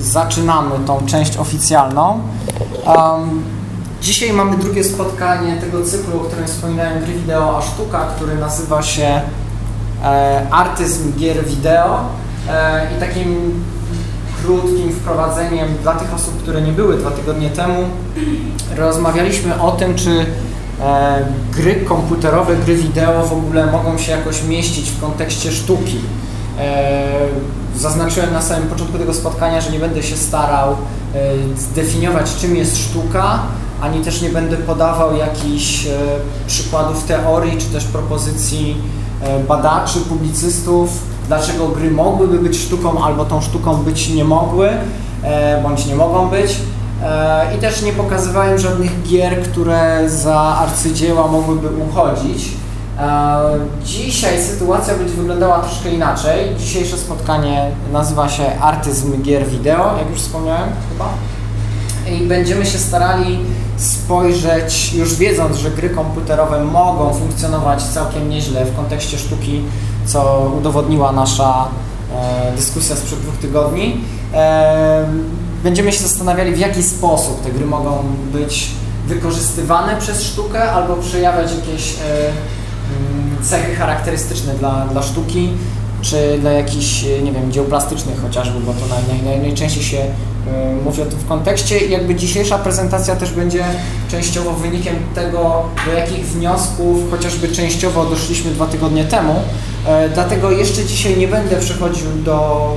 zaczynamy tą część oficjalną. Um, dzisiaj mamy drugie spotkanie tego cyklu, o którym wspominałem, gry wideo a sztuka, który nazywa się e, Artyzm gier wideo e, i takim krótkim wprowadzeniem dla tych osób, które nie były dwa tygodnie temu, rozmawialiśmy o tym, czy e, gry komputerowe, gry wideo w ogóle mogą się jakoś mieścić w kontekście sztuki. Zaznaczyłem na samym początku tego spotkania, że nie będę się starał e, zdefiniować, czym jest sztuka, ani też nie będę podawał jakichś e, przykładów teorii, czy też propozycji e, badaczy, publicystów, dlaczego gry mogłyby być sztuką, albo tą sztuką być nie mogły, bądź nie mogą być. I też nie pokazywałem żadnych gier, które za arcydzieła mogłyby uchodzić. E, dzisiaj sytuacja będzie wyglądała troszkę inaczej. Dzisiejsze spotkanie nazywa się Artyzm gier wideo, jak już wspomniałem chyba. I będziemy się starali spojrzeć, już wiedząc, że gry komputerowe mogą funkcjonować całkiem nieźle w kontekście sztuki, co udowodniła nasza e, dyskusja sprzed dwóch tygodni. E, będziemy się zastanawiali, w jaki sposób te gry mogą być wykorzystywane przez sztukę albo przejawiać jakieś cechy charakterystyczne dla, dla sztuki, czy dla jakichś, nie wiem, dzieł plastycznych chociażby, bo to naj, naj, najczęściej się y, mówi o tym w kontekście i jakby dzisiejsza prezentacja też będzie częściowo wynikiem tego, do jakich wniosków chociażby częściowo doszliśmy dwa tygodnie temu. E, dlatego jeszcze dzisiaj nie będę przechodził do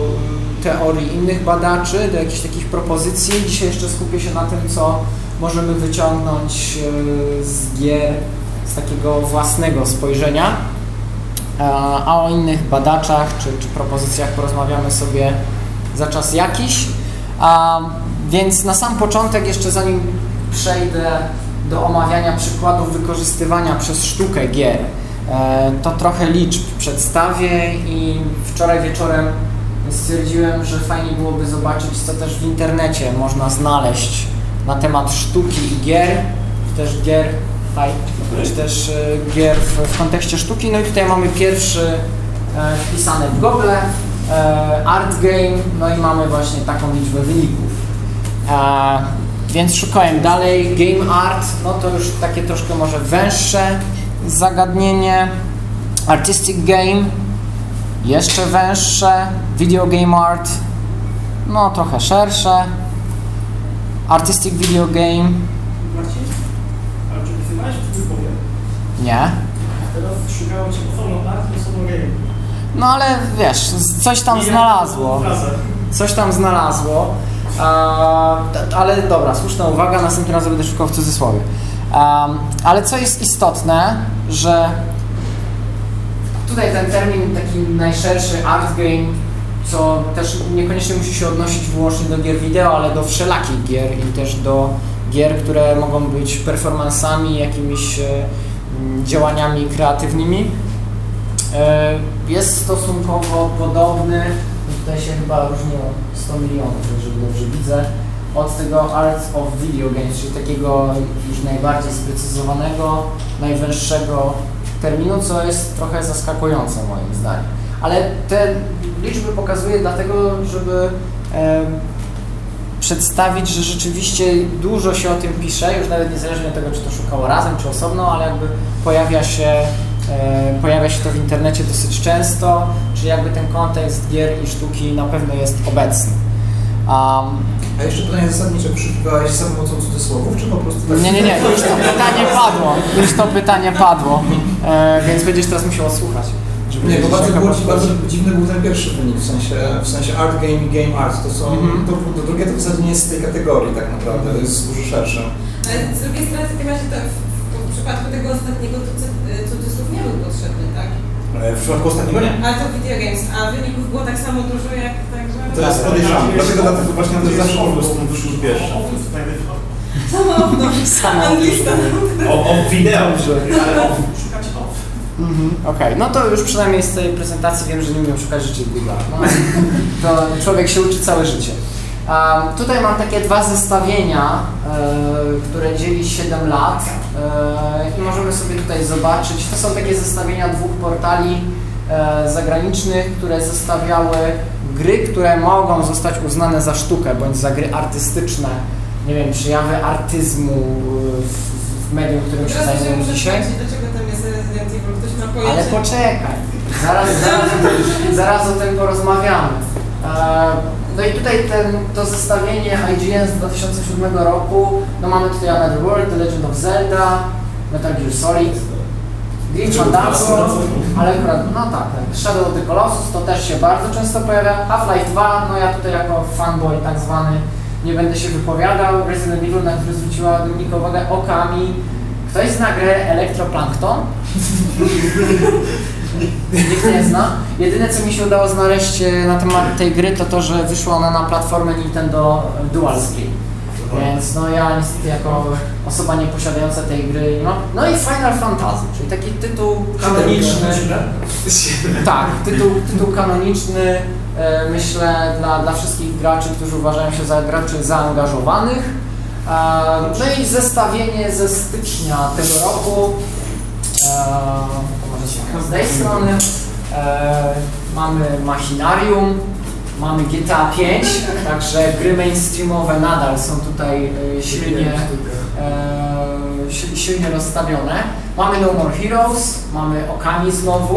teorii innych badaczy, do jakichś takich propozycji. Dzisiaj jeszcze skupię się na tym, co możemy wyciągnąć y, z gier z takiego własnego spojrzenia. A o innych badaczach czy, czy propozycjach porozmawiamy sobie za czas jakiś. A, więc na sam początek, jeszcze zanim przejdę do omawiania przykładów wykorzystywania przez sztukę gier, e, to trochę liczb przedstawię i wczoraj wieczorem stwierdziłem, że fajnie byłoby zobaczyć, co też w internecie można znaleźć na temat sztuki i gier, też gier czy też e, gier w, w, kontekście sztuki. No i tutaj mamy pierwszy e, wpisany w Google, e, Art Game, no i mamy właśnie taką liczbę wyników. Więc szukałem dalej, Game Art, no to już takie troszkę może węższe zagadnienie, Artistic Game, jeszcze węższe, Video Game Art, no trochę szersze, Artistic Video Game, Nie. Teraz szukałem się po formą art i game. No ale wiesz, coś tam I znalazło. Coś tam znalazło. Ale dobra, słuszna uwaga, następnym razem będę szukał w cudzysłowie. Um, ale co jest istotne, że tutaj ten termin taki najszerszy art game, co też niekoniecznie musi się odnosić wyłącznie do gier wideo, ale do wszelakich gier i też do gier, które mogą być performansami, jakimiś e, działaniami kreatywnymi. E, Jest stosunkowo podobny, tutaj się chyba różniło 100 milionów, jeżeli dobrze widzę, od tego Art of Video Games, czyli takiego już najbardziej sprecyzowanego, najwęższego terminu, co jest trochę zaskakujące moim zdaniem. Ale te liczby pokazuję dlatego, żeby przedstawić, że rzeczywiście dużo się o tym pisze, już nawet niezależnie od tego, czy to szukało razem, czy osobno, ale jakby pojawia się, e, pojawia się to w internecie dosyć często, czyli jakby ten kontekst gier i sztuki na pewno jest obecny. Um, A jeszcze pytanie zasadnicze, wyszukiwałeś za pomocą cudzysłowów, czy po prostu tak? nie, nie, nie, już to pytanie padło, już to pytanie padło, e, więc będziesz teraz musiał odsłuchać. Nie, bo bardzo, było, bardzo dziwny był ten pierwszy wynik, w sensie, w sensie art game i game art, to są, Mhm. to, to drugie to w zasadzie nie jest z tej kategorii tak naprawdę, to jest dużo szersze. Ale z drugiej strony w takim razie to w, w przypadku tego ostatniego to cudzysłów nie był potrzebny, tak? E, W przypadku ostatniego nie. Ale to video games, a wyników było tak samo dużo jak także... To jest podejrzane, dlatego, dlatego właśnie to jest zawsze o, obrót. wyszło pierwsze. O, tutaj Samolotno, anglista. o, o wideo, ale szukać off. Mhm, Okej, no to już przynajmniej z tej prezentacji wiem, że nie umiem szukać rzeczy w Google. No, to człowiek się uczy całe życie. A tutaj mam takie dwa zestawienia, e, które dzieli 7 lat e, i możemy sobie tutaj zobaczyć. To są takie zestawienia dwóch portali e, zagranicznych, które zestawiały gry, które mogą zostać uznane za sztukę bądź za gry artystyczne, nie wiem, przejawy artyzmu w medium, którym się muszę dzisiaj. Ale poczekaj, zaraz, zaraz, zaraz o tym porozmawiamy. E, No i tutaj ten, to zestawienie IGN z 2007 roku, no mamy tutaj Another World, The Legend of Zelda, Metal Gear Solid, Grim Fandango, ale akurat, no tak, tak, Shadow of the Colossus to też się bardzo często pojawia, Half-Life 2, no ja tutaj jako fanboy tak zwany nie będę się wypowiadał, Resident Evil, na który zwróciła Dominika uwagę, Okami, ktoś zna grę Elektroplankton? Nikt nie zna. Jedyne co mi się udało znaleźć e, na temat tej gry to to, że wyszła ona na platformę Nintendo Dual Screen. Więc no ja niestety jako osoba nieposiadająca tej gry nie mam. No i Final Fantasy, czyli taki tytuł kanoniczny. Tak, tytuł, tytuł kanoniczny e, myślę dla, dla wszystkich graczy, którzy uważają się za graczy zaangażowanych. E, no i zestawienie ze stycznia tego roku. E, to może się z tej strony. E, mamy Machinarium, mamy GTA 5, także gry mainstreamowe nadal są tutaj e, silnie, e, si- silnie rozstawione. Mamy No More Heroes, mamy Okami znowu,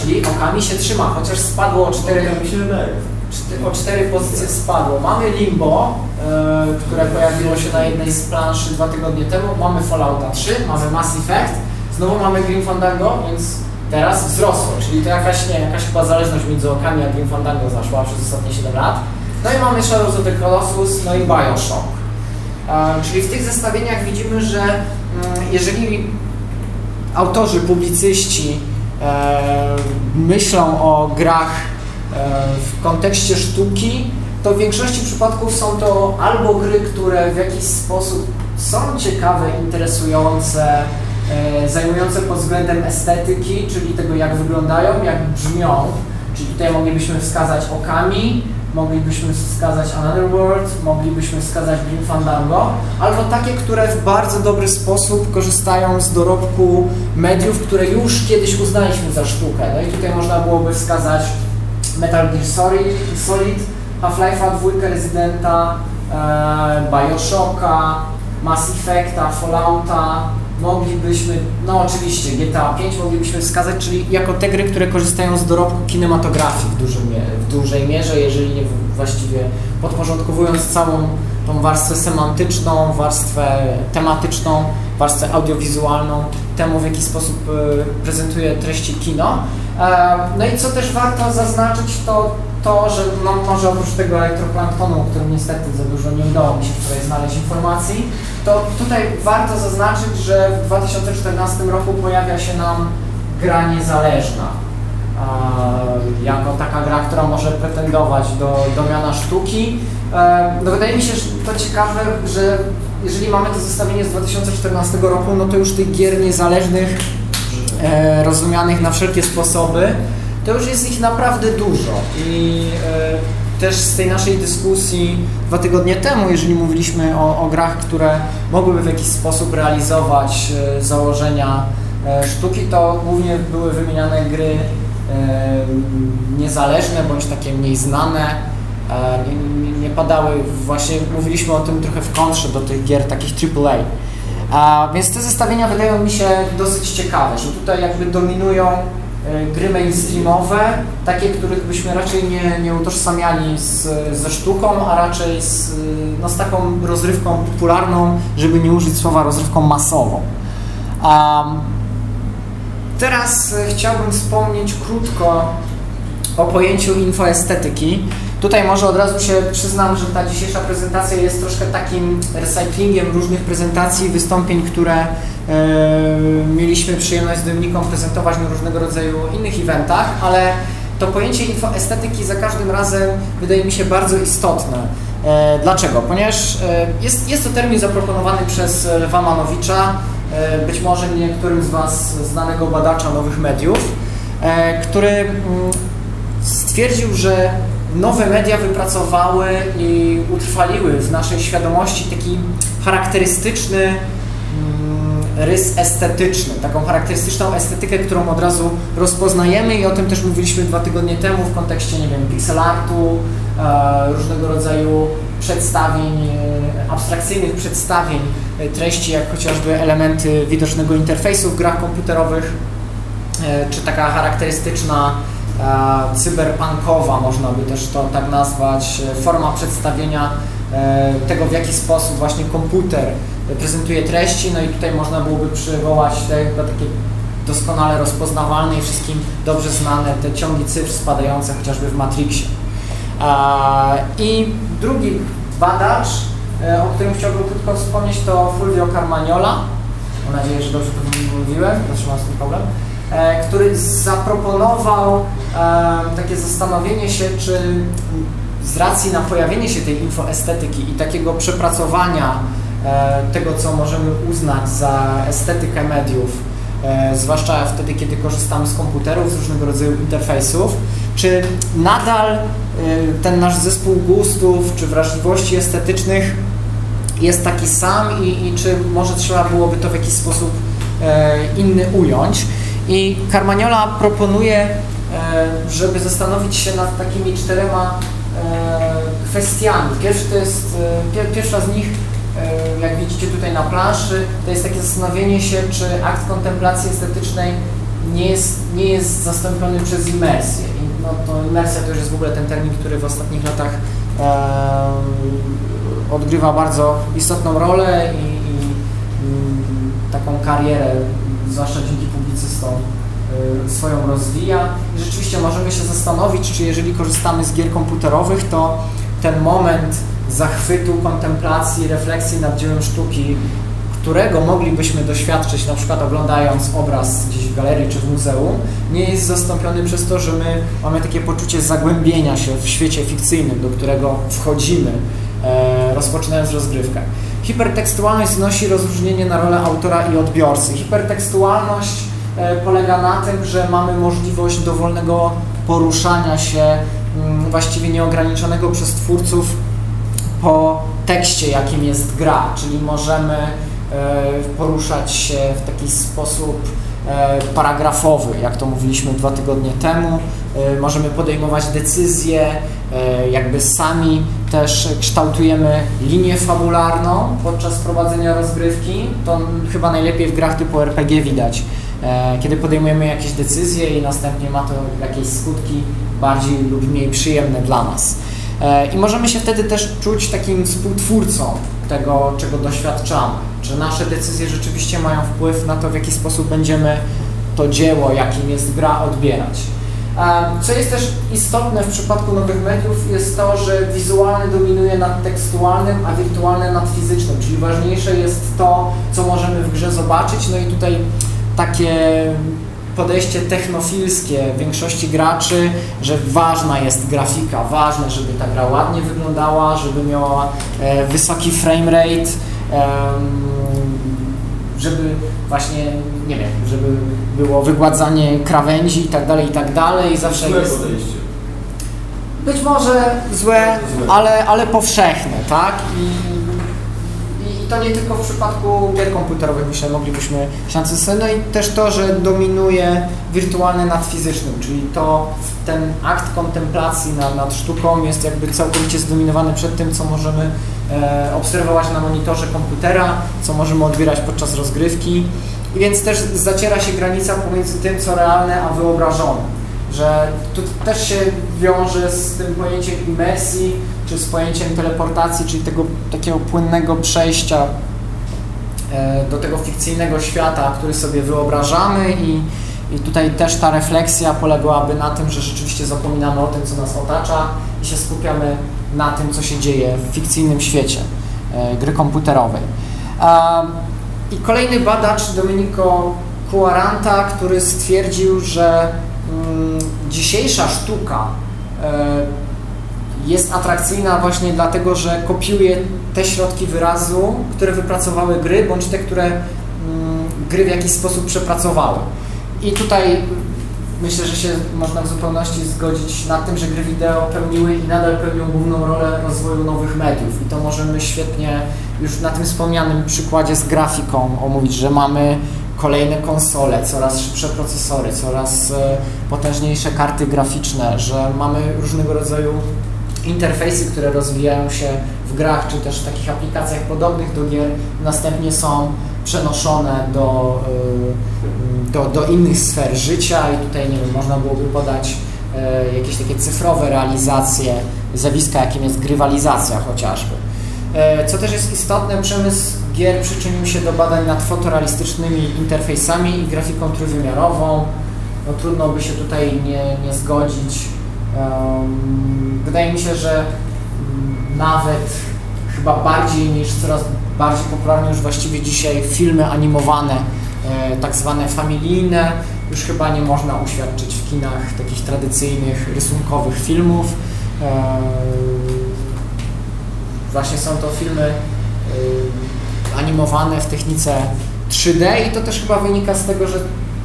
czyli Okami się trzyma, chociaż spadło o 4, mi się wydaje. czty- o 4 pozycje spadło. Mamy Limbo, e, które pojawiło się na jednej z planszy dwa tygodnie temu. Mamy Fallouta 3, mamy Mass Effect, znowu mamy Grim Fandango, więc teraz wzrosło, czyli to jakaś, nie, jakaś chyba zależność między Okami a Grim Fandango zaszła przez ostatnie 7 lat. No i mamy Shadows of the Colossus, no i Bioshock. E, czyli w tych zestawieniach widzimy, że mm, jeżeli autorzy, publicyści myślą o grach e, w kontekście sztuki, to w większości przypadków są to albo gry, które w jakiś sposób są ciekawe, interesujące, e, zajmujące pod względem estetyki, czyli tego jak wyglądają, jak brzmią, czyli tutaj moglibyśmy wskazać Okami, moglibyśmy wskazać Another World, moglibyśmy wskazać Grim Fandango, albo takie, które w bardzo dobry sposób korzystają z dorobku mediów, które już kiedyś uznaliśmy za sztukę. No i tutaj można byłoby wskazać Metal Gear Solid, Solid Half-Life'a, dwójkę Residenta, e, Bioshocka, Mass Effecta, Fallouta, moglibyśmy, no oczywiście GTA 5 moglibyśmy wskazać, czyli jako te gry, które korzystają z dorobku kinematografii w, dużym, w dużej mierze, jeżeli nie właściwie podporządkowując całą tą warstwę semantyczną, warstwę tematyczną, warstwę audiowizualną temu, w jaki sposób e, prezentuje treści kino. E, No i co też warto zaznaczyć, to to, że no, może oprócz tego elektroplanktonu, o którym niestety za dużo nie udało mi się wczoraj znaleźć informacji, to tutaj warto zaznaczyć, że w 2014 roku pojawia się nam gra niezależna. e, Jako taka gra, która może pretendować do, do miana sztuki. E, No wydaje mi się, że to ciekawe, że jeżeli mamy to zestawienie z 2014 roku, no to już tych gier niezależnych e, rozumianych na wszelkie sposoby, to już jest ich naprawdę dużo. I e, też z tej naszej dyskusji dwa tygodnie temu, jeżeli mówiliśmy o, o grach, które mogłyby w jakiś sposób realizować e, założenia e, sztuki, to głównie były wymieniane gry niezależne bądź takie mniej znane. Nie, nie, padały, właśnie mówiliśmy o tym trochę w kontrze do tych gier takich AAA. A, więc te zestawienia wydają mi się dosyć ciekawe, że tutaj jakby dominują gry mainstreamowe, takie, których byśmy raczej nie, nie utożsamiali z, ze sztuką, a raczej z, no, z taką rozrywką popularną, żeby nie użyć słowa rozrywką masową. Teraz e, chciałbym wspomnieć krótko o pojęciu infoestetyki. Tutaj może od razu się przyznam, że ta dzisiejsza prezentacja jest troszkę takim recyklingiem różnych prezentacji, wystąpień, które e, mieliśmy przyjemność z Dominiką prezentować na różnego rodzaju innych eventach, ale to pojęcie infoestetyki za każdym razem wydaje mi się bardzo istotne. E, dlaczego? Ponieważ e, jest, jest to termin zaproponowany przez Lewa Manowicza, e, być może niektórym z Was znanego badacza nowych mediów, e, który mm, stwierdził, że nowe media wypracowały i utrwaliły w naszej świadomości taki charakterystyczny rys estetyczny, taką charakterystyczną estetykę, którą od razu rozpoznajemy i o tym też mówiliśmy dwa tygodnie temu w kontekście, nie wiem, pixel artu, e, różnego rodzaju przedstawień, e, abstrakcyjnych przedstawień e, treści, jak chociażby elementy widocznego interfejsu w grach komputerowych, czy taka charakterystyczna cyberpunkowa, można by też to tak nazwać, forma przedstawienia tego, w jaki sposób właśnie komputer prezentuje treści, no i tutaj można byłoby przywołać te chyba takie doskonale rozpoznawalne i wszystkim dobrze znane te ciągi cyfr spadające chociażby w Matrixie. I drugi badacz, e, o którym chciałbym krótko wspomnieć, to Fulvio Carmagnola. Mam nadzieję, że dobrze to mówiłem, zatrzymam z tym problem. E, który zaproponował e, takie zastanowienie się, czy z racji na pojawienie się tej infoestetyki i takiego przepracowania tego, co możemy uznać za estetykę mediów, e, zwłaszcza wtedy, kiedy korzystamy z komputerów, z różnego rodzaju interfejsów, czy nadal e, ten nasz zespół gustów czy wrażliwości estetycznych jest taki sam i, i czy może trzeba byłoby to w jakiś sposób e, inny ująć. I Carmagnola proponuje, e, żeby zastanowić się nad takimi czterema e, kwestiami. Pierwszy to jest, e, pier, pierwsza z nich, e, jak widzicie tutaj na planszy, to jest takie zastanowienie się, czy akt kontemplacji estetycznej nie jest, nie jest zastąpiony przez imersję. I no to imersja to już jest w ogóle ten termin, który w ostatnich latach e, odgrywa bardzo istotną rolę i, i mm, taką karierę, zwłaszcza dzięki publicystom, y, swoją rozwija. I rzeczywiście możemy się zastanowić, czy jeżeli korzystamy z gier komputerowych, to ten moment zachwytu, kontemplacji, refleksji nad dziełem sztuki, którego moglibyśmy doświadczyć na przykład oglądając obraz gdzieś w galerii czy w muzeum, nie jest zastąpiony przez to, że my mamy takie poczucie zagłębienia się w świecie fikcyjnym, do którego wchodzimy, e, rozpoczynając rozgrywkę. Hipertekstualność znosi rozróżnienie na rolę autora i odbiorcy. Hipertekstualność e, polega na tym, że mamy możliwość dowolnego poruszania się, mm, właściwie nieograniczonego przez twórców po tekście, jakim jest gra, czyli możemy e, poruszać się w taki sposób e, paragrafowy, jak to mówiliśmy dwa tygodnie temu. E, Możemy podejmować decyzje, jakby sami też kształtujemy linię fabularną podczas prowadzenia rozgrywki. To chyba najlepiej w grach typu RPG widać, kiedy podejmujemy jakieś decyzje i następnie ma to jakieś skutki bardziej lub mniej przyjemne dla nas. E, I możemy się wtedy też czuć takim współtwórcą tego, czego doświadczamy. Czy nasze decyzje rzeczywiście mają wpływ na to, w jaki sposób będziemy to dzieło, jakim jest gra, odbierać. E, Co jest też istotne w przypadku nowych mediów, jest to, że wizualne dominuje nad tekstualnym, a wirtualne nad fizycznym, czyli ważniejsze jest to, co możemy w grze zobaczyć. No i tutaj takie podejście technofilskie większości graczy, że ważna jest grafika, ważne, żeby ta gra ładnie wyglądała, żeby miała e, wysoki framerate, em, żeby właśnie, nie wiem, żeby było wygładzanie krawędzi i tak dalej, i tak dalej. Zawsze Złe jest podejście. być może złe, Złe. ale, ale powszechne, tak? I to nie tylko w przypadku gier komputerowych, myślę, moglibyśmy szansę sobie. No i też to, że dominuje wirtualne nad fizycznym, czyli to ten akt kontemplacji nad, nad sztuką jest jakby całkowicie zdominowany przed tym, co możemy e, obserwować na monitorze komputera, co możemy odbierać podczas rozgrywki. I więc też zaciera się granica pomiędzy tym, co realne, a wyobrażone że tu też się wiąże z tym pojęciem imersji, czy z pojęciem teleportacji, czyli tego takiego płynnego przejścia e, do tego fikcyjnego świata, który sobie wyobrażamy i, i tutaj też ta refleksja polegałaby na tym, że rzeczywiście zapominamy o tym, co nas otacza i się skupiamy na tym, co się dzieje w fikcyjnym świecie e, gry komputerowej. I kolejny badacz, Domenico Quaranta, który stwierdził, że mm, dzisiejsza sztuka e, jest atrakcyjna właśnie dlatego, że kopiuje te środki wyrazu, które wypracowały gry, bądź te, które mm, gry w jakiś sposób przepracowały. I tutaj myślę, że się można w zupełności zgodzić nad tym, że gry wideo pełniły i nadal pełnią główną rolę rozwoju nowych mediów. I to możemy świetnie już na tym wspomnianym przykładzie z grafiką omówić, że mamy kolejne konsole, coraz szybsze procesory, coraz e, potężniejsze karty graficzne, że mamy różnego rodzaju interfejsy, które rozwijają się w grach, czy też w takich aplikacjach podobnych do gier, następnie są przenoszone do, y, do, do innych sfer życia i tutaj, nie wiem, można byłoby podać y, jakieś takie cyfrowe realizacje zjawiska, jakim jest grywalizacja chociażby. Y, co też jest istotne, przemysł gier przyczynił się do badań nad fotorealistycznymi interfejsami i grafiką trójwymiarową. No, trudno by się tutaj nie, nie zgodzić. Wydaje mi się, że nawet chyba bardziej niż coraz bardziej popularne już właściwie dzisiaj filmy animowane, e, tak zwane familijne, już chyba nie można uświadczyć w kinach takich tradycyjnych, rysunkowych filmów. E, właśnie są to filmy e, animowane w technice 3D i to też chyba wynika z tego, że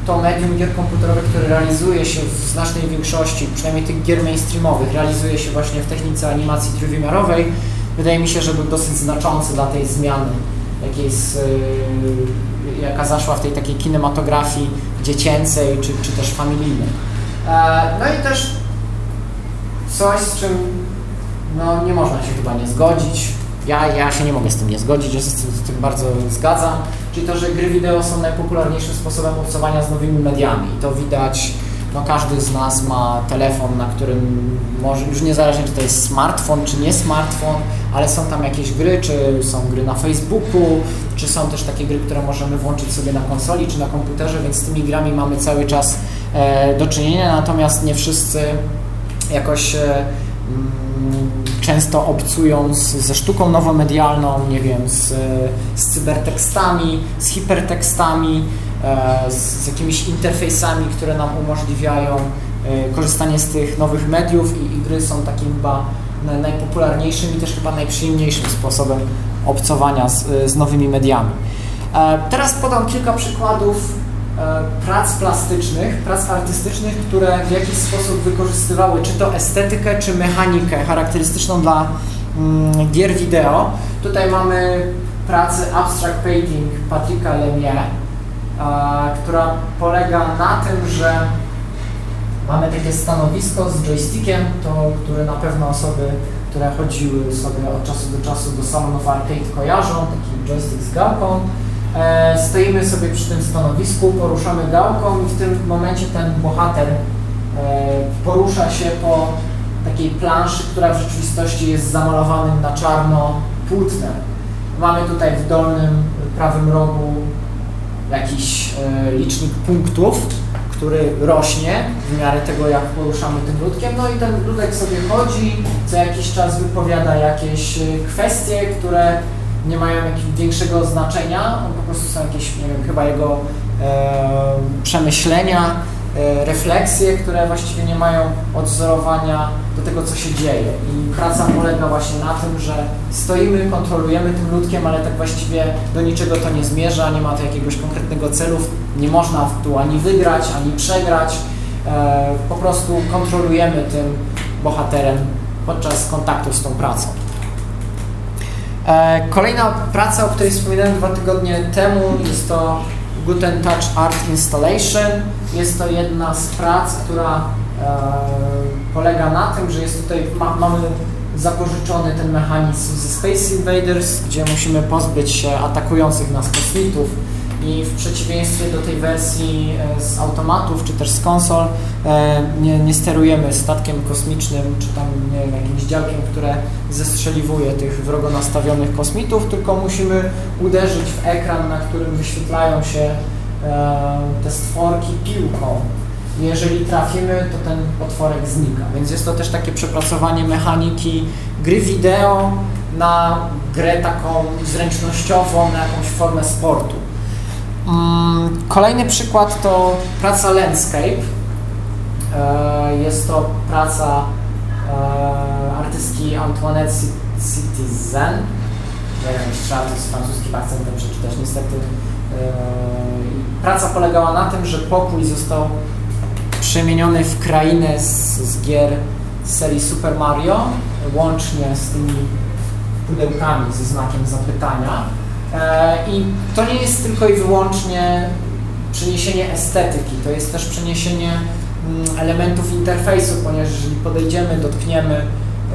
to medium gier komputerowych, które realizuje się w znacznej większości, przynajmniej tych gier mainstreamowych, realizuje się właśnie w technice animacji trójwymiarowej, wydaje mi się, że był dosyć znaczący dla tej zmiany, jakiej yy, jaka zaszła w tej takiej kinematografii dziecięcej czy, czy też familijnej. E, no i też coś, z czym no, nie można się chyba nie zgodzić. Ja, ja się nie mogę z tym nie zgodzić, ja się z tym bardzo zgadzam, czyli to, że gry wideo są najpopularniejszym sposobem obcowania z nowymi mediami. I to widać no każdy z nas ma telefon, na którym może, już niezależnie czy to jest smartfon, czy nie smartfon, ale są tam jakieś gry, czy są gry na Facebooku, czy są też takie gry, które możemy włączyć sobie na konsoli, czy na komputerze, więc z tymi grami mamy cały czas e, do czynienia, natomiast nie wszyscy jakoś e, mm, często obcują z, ze sztuką nowomedialną, nie wiem, z, z cybertekstami, z hipertekstami, E, z, jakimiś interfejsami, które nam umożliwiają e, korzystanie z tych nowych mediów i, i gry są takim chyba najpopularniejszym i też chyba najprzyjemniejszym sposobem obcowania z, e, z nowymi mediami. Teraz podam kilka przykładów prac plastycznych, prac artystycznych, które w jakiś sposób wykorzystywały czy to estetykę, czy mechanikę charakterystyczną dla mm, gier wideo. Tutaj mamy pracę Abstract Painting Patricka Lemie, która polega na tym, że mamy takie stanowisko z joystickiem, to, które na pewno osoby, które chodziły sobie od czasu do czasu do salonów arcade kojarzą, taki joystick z gałką. E, stoimy sobie przy tym stanowisku, poruszamy gałką i w tym momencie ten bohater e, porusza się po takiej planszy, która w rzeczywistości jest zamalowanym na czarno płótnem. Mamy tutaj w dolnym prawym rogu jakiś e, licznik punktów, który rośnie w miarę tego, jak poruszamy tym ludkiem, no i ten ludek sobie chodzi, co jakiś czas wypowiada jakieś kwestie, które nie mają jakiegoś większego znaczenia, po prostu są jakieś, nie wiem, chyba jego e, przemyślenia, E, refleksje, które właściwie nie mają odzorowania do tego, co się dzieje. I praca polega właśnie na tym, że stoimy, kontrolujemy tym ludkiem, ale tak właściwie do niczego to nie zmierza, nie ma to jakiegoś konkretnego celu, nie można tu ani wygrać, ani przegrać. E, po prostu kontrolujemy tym bohaterem podczas kontaktu z tą pracą. E, kolejna praca, o której wspominałem dwa tygodnie temu, jest to Guten Touch Art Installation. Jest to jedna z prac, która e, polega na tym, że jest tutaj, ma, mamy zapożyczony ten mechanizm ze Space Invaders, gdzie musimy pozbyć się atakujących nas kosmitów i w przeciwieństwie do tej wersji e, z automatów czy też z konsol e, nie, nie sterujemy statkiem kosmicznym czy tam nie wiem, jakimś działkiem, które zestrzeliwuje tych wrogo nastawionych kosmitów, tylko musimy uderzyć w ekran, na którym wyświetlają się e, te stworki piłką. Jeżeli trafimy, to ten potworek znika. Więc jest to też takie przepracowanie mechaniki gry wideo na grę taką zręcznościową, na jakąś formę sportu. Mm, kolejny przykład to praca Landscape. E, jest to praca e, artystki Antoinette Citizen. Nie wiem, trzeba to z francuskim akcentem przeczytać niestety. E, praca polegała na tym, że pokój został przemieniony w krainę z, z gier serii Super Mario, łącznie z tymi pudełkami ze znakiem zapytania. E, I to nie jest tylko i wyłącznie przeniesienie estetyki, to jest też przeniesienie mm, elementów interfejsu, ponieważ jeżeli podejdziemy, dotkniemy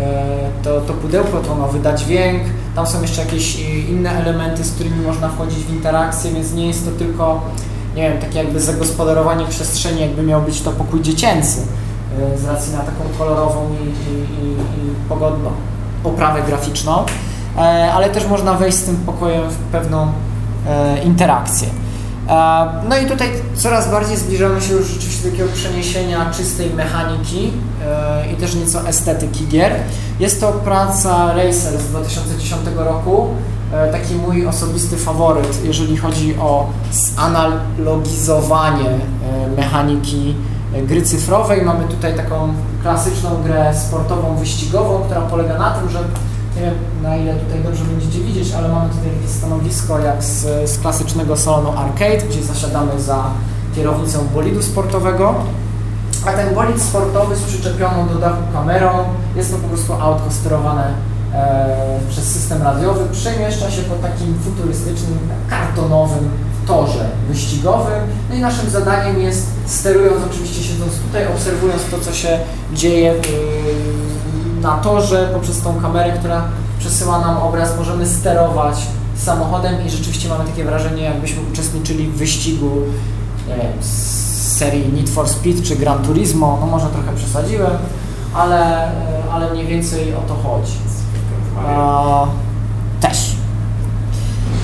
e, to, to pudełko, to ono wyda dźwięk, tam są jeszcze jakieś inne elementy, z którymi można wchodzić w interakcję, więc nie jest to tylko, nie wiem, takie jakby zagospodarowanie przestrzeni, jakby miał być to pokój dziecięcy, e, z racji na taką kolorową i, i, i, i pogodną oprawę graficzną, e, ale też można wejść z tym pokojem w pewną interakcję. No i tutaj coraz bardziej zbliżamy się już rzeczywiście do takiego przeniesienia czystej mechaniki i też nieco estetyki gier. Jest to praca Racer z 2010 roku, taki mój osobisty faworyt, jeżeli chodzi o zanalogizowanie mechaniki gry cyfrowej. Mamy tutaj taką klasyczną grę sportową, wyścigową, która polega na tym, że nie wiem na ile tutaj dobrze będziecie widzieć, ale mamy tutaj takie stanowisko jak z, z klasycznego salonu arcade, gdzie zasiadamy za kierownicą bolidu sportowego. A ten bolid sportowy z przyczepioną do dachu kamerą, jest to po prostu autko sterowane e, przez system radiowy, przemieszcza się po takim futurystycznym, kartonowym torze wyścigowym. No i naszym zadaniem jest, sterując oczywiście siedząc tutaj, obserwując to, co się dzieje na torze poprzez tą kamerę, która przesyła nam obraz, możemy sterować samochodem i rzeczywiście mamy takie wrażenie, jakbyśmy uczestniczyli w wyścigu wiem, z serii Need for Speed czy Gran Turismo, no może trochę przesadziłem, ale, ale mniej więcej o to chodzi. A, też.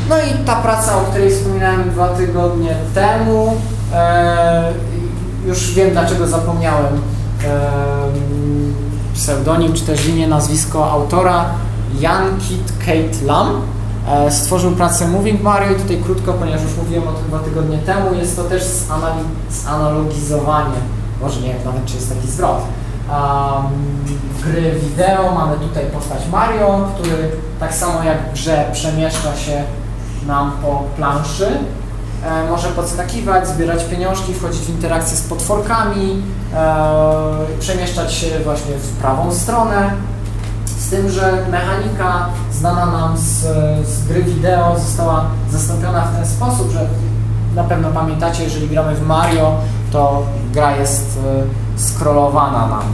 No i ta praca, o której wspominałem dwa tygodnie temu, e, już wiem dlaczego zapomniałem. E, pseudonim czy też imię, nazwisko autora Jan Kit Kate Lam. E, stworzył pracę Moving Mario i tutaj krótko, ponieważ już mówiłem o tym dwa tygodnie temu, jest to też zanalogizowanie, może nie wiem nawet czy jest taki zwrot, um, gry wideo. Mamy tutaj postać Mario, który tak samo jak grze przemieszcza się nam po planszy. E, może podskakiwać, zbierać pieniążki, wchodzić w interakcję z potworkami, e, przemieszczać się właśnie w prawą stronę. Z tym, że mechanika znana nam z, z gry wideo została zastąpiona w ten sposób, że na pewno pamiętacie, jeżeli gramy w Mario, to gra jest e, scrollowana nam,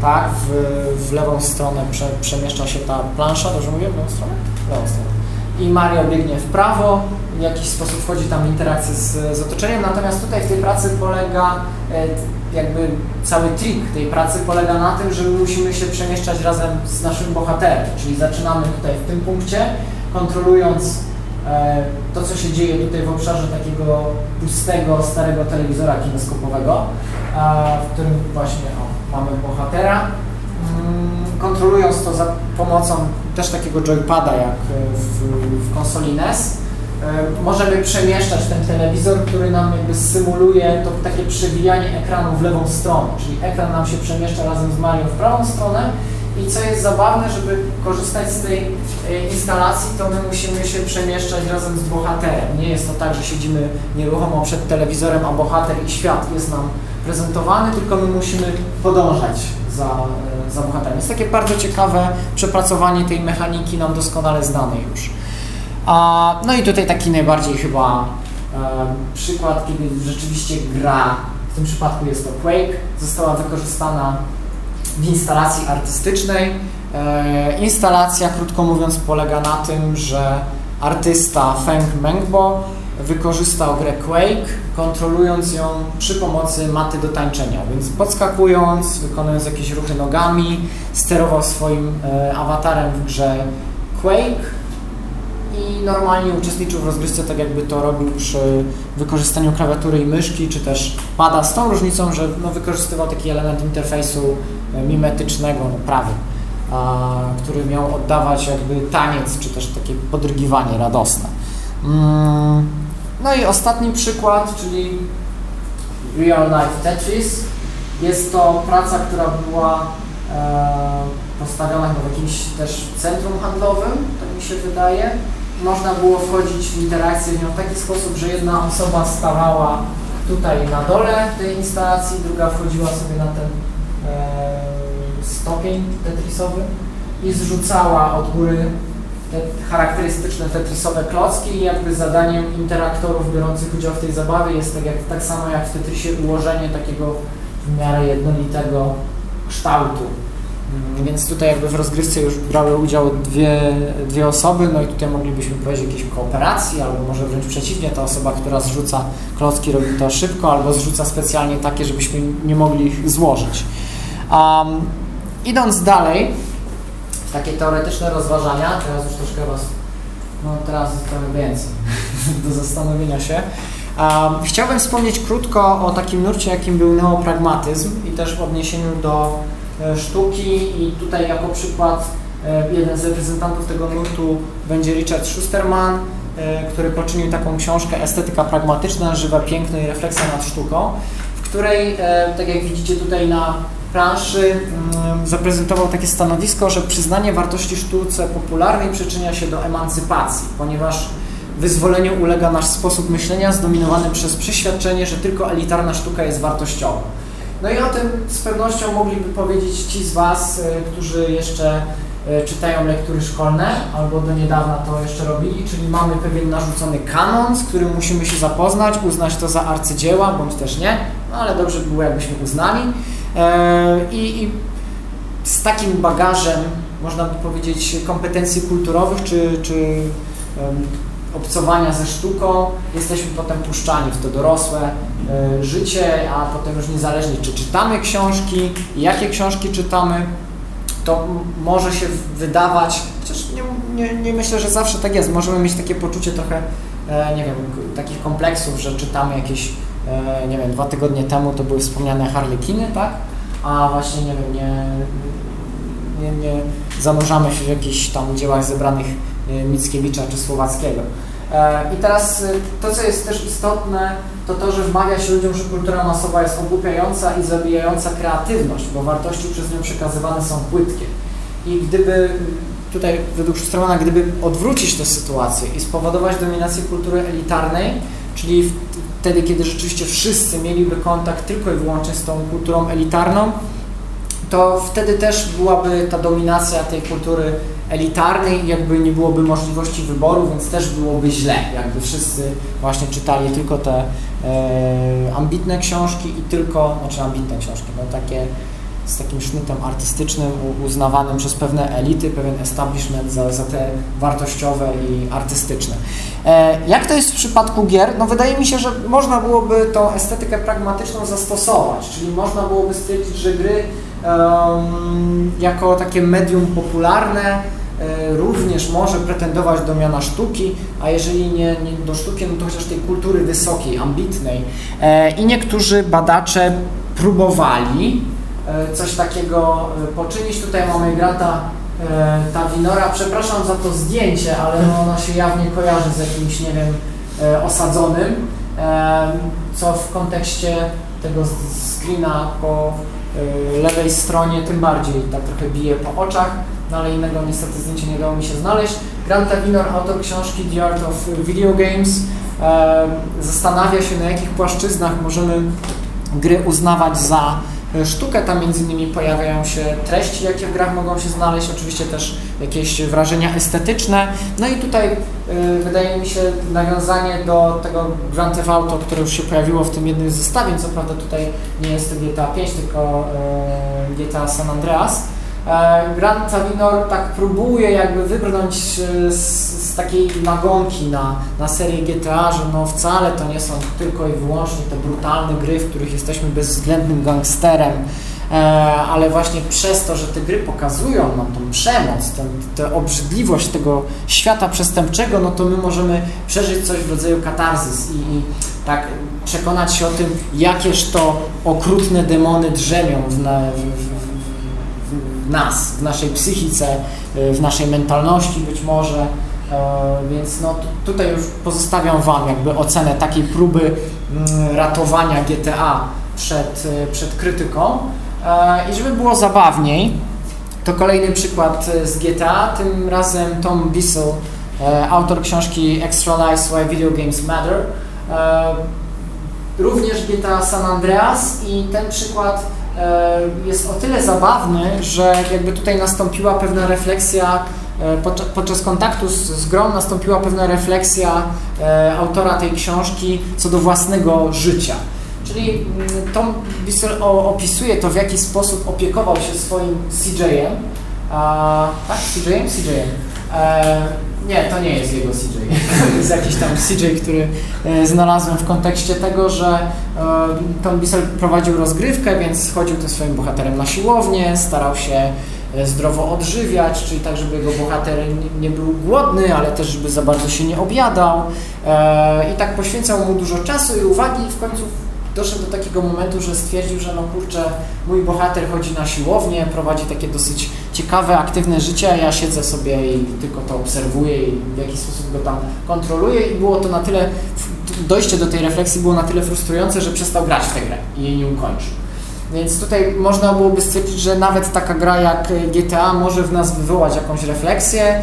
tak? W, w lewą stronę prze, przemieszcza się ta plansza, dobrze mówię? W lewą stronę? W lewą stronę. I Mario biegnie w prawo, w jakiś sposób wchodzi tam w interakcję z, z otoczeniem, natomiast tutaj w tej pracy polega e, jakby cały trik tej pracy polega na tym, że my musimy się przemieszczać razem z naszym bohaterem, czyli zaczynamy tutaj w tym punkcie, kontrolując e, to, co się dzieje tutaj w obszarze takiego pustego, starego telewizora kineskopowego, w którym właśnie o, mamy bohatera, mm, kontrolując to za pomocą też takiego joypada jak w, w konsoli NES, E, możemy przemieszczać ten telewizor, który nam jakby symuluje to takie przewijanie ekranu w lewą stronę, czyli ekran nam się przemieszcza razem z Mario w prawą stronę i co jest zabawne, żeby korzystać z tej e, instalacji, to my musimy się przemieszczać razem z bohaterem. Nie jest to tak, że siedzimy nieruchomo przed telewizorem, a bohater i świat jest nam prezentowany, tylko my musimy podążać za, e, za bohaterem. Jest takie bardzo ciekawe przepracowanie tej mechaniki nam doskonale znane już. No i tutaj taki najbardziej chyba e, przykład, kiedy rzeczywiście gra, w tym przypadku jest to Quake, została wykorzystana w instalacji artystycznej. E, instalacja, krótko mówiąc, polega na tym, że artysta Feng Mengbo wykorzystał grę Quake, kontrolując ją przy pomocy maty do tańczenia, więc podskakując, wykonując jakieś ruchy nogami, sterował swoim e, awatarem w grze Quake, i normalnie uczestniczył w rozgrywce tak jakby to robił przy wykorzystaniu klawiatury i myszki, czy też pada z tą różnicą, że no, wykorzystywał taki element interfejsu e, mimetycznego, no, prawy, a, który miał oddawać jakby taniec, czy też takie podrygiwanie radosne. Mm, no i ostatni przykład, czyli Real Life Tetris. Jest to praca, która była e, postawiona w jakimś też centrum handlowym, tak mi się wydaje można było wchodzić w interakcję w nią w taki sposób, że jedna osoba stawała tutaj na dole tej instalacji, druga wchodziła sobie na ten e, stopień tetrisowy i zrzucała od góry te charakterystyczne tetrisowe klocki i jakby zadaniem interaktorów biorących udział w tej zabawie jest tak, jak, tak samo jak w Tetrisie ułożenie takiego w miarę jednolitego kształtu. Mm, Więc tutaj jakby w rozgrywce już brały udział dwie, dwie osoby, no i tutaj moglibyśmy powiedzieć o jakiejś kooperacji, albo może wręcz przeciwnie, ta osoba, która zrzuca klocki robi to szybko, albo zrzuca specjalnie takie, żebyśmy nie mogli ich złożyć. Um, idąc dalej, takie teoretyczne rozważania, teraz już troszkę Was, no teraz jest trochę więcej do zastanowienia się. Chciałbym wspomnieć krótko o takim nurcie, jakim był neopragmatyzm i też w odniesieniu do e, sztuki i tutaj jako przykład e, jeden z reprezentantów tego nurtu będzie Richard Schusterman, e, który poczynił taką książkę Estetyka pragmatyczna, żywe piękno i refleksja nad sztuką, w której, tak jak widzicie tutaj na planszy, mm, zaprezentował takie stanowisko, że przyznanie wartości sztuce popularnej przyczynia się do emancypacji, ponieważ wyzwoleniu ulega nasz sposób myślenia zdominowany przez przeświadczenie, że tylko elitarna sztuka jest wartościowa. No i o tym z pewnością mogliby powiedzieć ci z Was, e, którzy jeszcze e, czytają lektury szkolne, albo do niedawna to jeszcze robili, czyli mamy pewien narzucony kanon, z którym musimy się zapoznać, uznać to za arcydzieła, bądź też nie, no ale dobrze by było, jakbyśmy uznali. E, I, i z takim bagażem, można by powiedzieć, kompetencji kulturowych czy, czy obcowania ze sztuką, jesteśmy potem puszczani w to dorosłe e, życie, a potem już niezależnie czy czytamy książki, jakie książki czytamy, to może się wydawać, chociaż nie, nie, nie myślę, że zawsze tak jest, możemy mieć takie poczucie trochę, e, nie wiem, takich kompleksów, że czytamy jakieś, nie wiem, dwa tygodnie temu to były wspomniane Harlekiny, tak? A właśnie, nie wiem, nie, nie, nie zanurzamy się w jakichś tam dziełach zebranych e, Mickiewicza czy Słowackiego. E, I teraz e, to, co jest też istotne, to to, że wmawia się ludziom, że kultura masowa jest ogłupiająca i zabijająca kreatywność, bo wartości przez nią przekazywane są płytkie. I gdyby, tutaj według Schustermana, gdyby odwrócić tę sytuację i spowodować dominację kultury elitarnej, czyli wtedy, kiedy rzeczywiście wszyscy mieliby kontakt tylko i wyłącznie z tą kulturą elitarną, to wtedy też byłaby ta dominacja tej kultury elitarnej i jakby nie byłoby możliwości wyboru, więc też byłoby źle, jakby wszyscy właśnie czytali tylko te e, ambitne książki i tylko, znaczy ambitne książki, no takie z takim sznytem artystycznym uznawanym przez pewne elity, pewien establishment za, za te wartościowe i artystyczne. E, jak to jest w przypadku gier? No wydaje mi się, że można byłoby tą estetykę pragmatyczną zastosować, czyli można byłoby stwierdzić, że gry em, jako takie medium popularne e, również może pretendować do miana sztuki, a jeżeli nie, nie do sztuki, no to chociaż tej kultury wysokiej, ambitnej. E, I niektórzy badacze próbowali coś takiego poczynić. Tutaj mamy Grata e, Tawinora. Przepraszam za to zdjęcie, ale no ono się jawnie kojarzy z jakimś, nie wiem, e, osadzonym, e, co w kontekście tego screena po lewej stronie tym bardziej tak trochę bije po oczach, no ale innego niestety zdjęcia nie dało mi się znaleźć. Grant Tawinor, autor książki The Art of Video Games, zastanawia się na jakich płaszczyznach możemy gry uznawać za sztukę. Tam między innymi pojawiają się treści, jakie w grach mogą się znaleźć, oczywiście też jakieś wrażenia estetyczne. No i tutaj y, wydaje mi się nawiązanie do tego Grand Theft Auto, które już się pojawiło w tym jednym z zestawień, co prawda tutaj nie jest GTA 5, tylko y, GTA San Andreas. E, Grand Tavinor tak próbuje jakby wybrnąć e, z, z takiej nagonki na, na serię GTA, że no wcale to nie są tylko i wyłącznie te brutalne gry, w których jesteśmy bezwzględnym gangsterem, e, ale właśnie przez to, że te gry pokazują nam tą przemoc, tę, tę obrzydliwość tego świata przestępczego, no to my możemy przeżyć coś w rodzaju katarzys i, i tak przekonać się o tym, jakież to okrutne demony drzemią w, w, nas, w naszej psychice, y, w naszej mentalności być może. E, Więc no, tu- tutaj już pozostawiam Wam jakby ocenę takiej próby mm, ratowania GTA przed, y, przed krytyką. E, I żeby było zabawniej, to kolejny przykład z GTA, tym razem Tom Bissell, e, autor książki Extra Lives Why Video Games Matter. E, również GTA San Andreas i ten przykład e, jest o tyle zabawny, że jakby tutaj nastąpiła pewna refleksja e, podczas, kontaktu z, grą nastąpiła pewna refleksja e, autora tej książki co do własnego życia. Czyli mm, Tom Bissell opisuje to, w jaki sposób opiekował się swoim CJ-em. Tak? CJ-em? CJ-em. Nie, to nie jest jego CJ. To jest jakiś tam CJ, który e, znalazłem w kontekście tego, że e, Tom Bissell prowadził rozgrywkę, więc chodził tym swoim bohaterem na siłownię, starał się e, zdrowo odżywiać, czyli tak, żeby jego bohater nie- był głodny, ale też, żeby za bardzo się nie objadał. E, I tak poświęcał mu dużo czasu i uwagi i w końcu doszedł do takiego momentu, że stwierdził, że no kurczę, mój bohater chodzi na siłownię, prowadzi takie dosyć ciekawe, aktywne życie, a ja siedzę sobie i tylko to obserwuję i w jakiś sposób go tam kontroluję i było to na tyle, dojście do tej refleksji było na tyle frustrujące, że przestał grać w tę grę i jej nie ukończył. Więc tutaj można byłoby stwierdzić, że nawet taka gra jak GTA może w nas wywołać jakąś refleksję,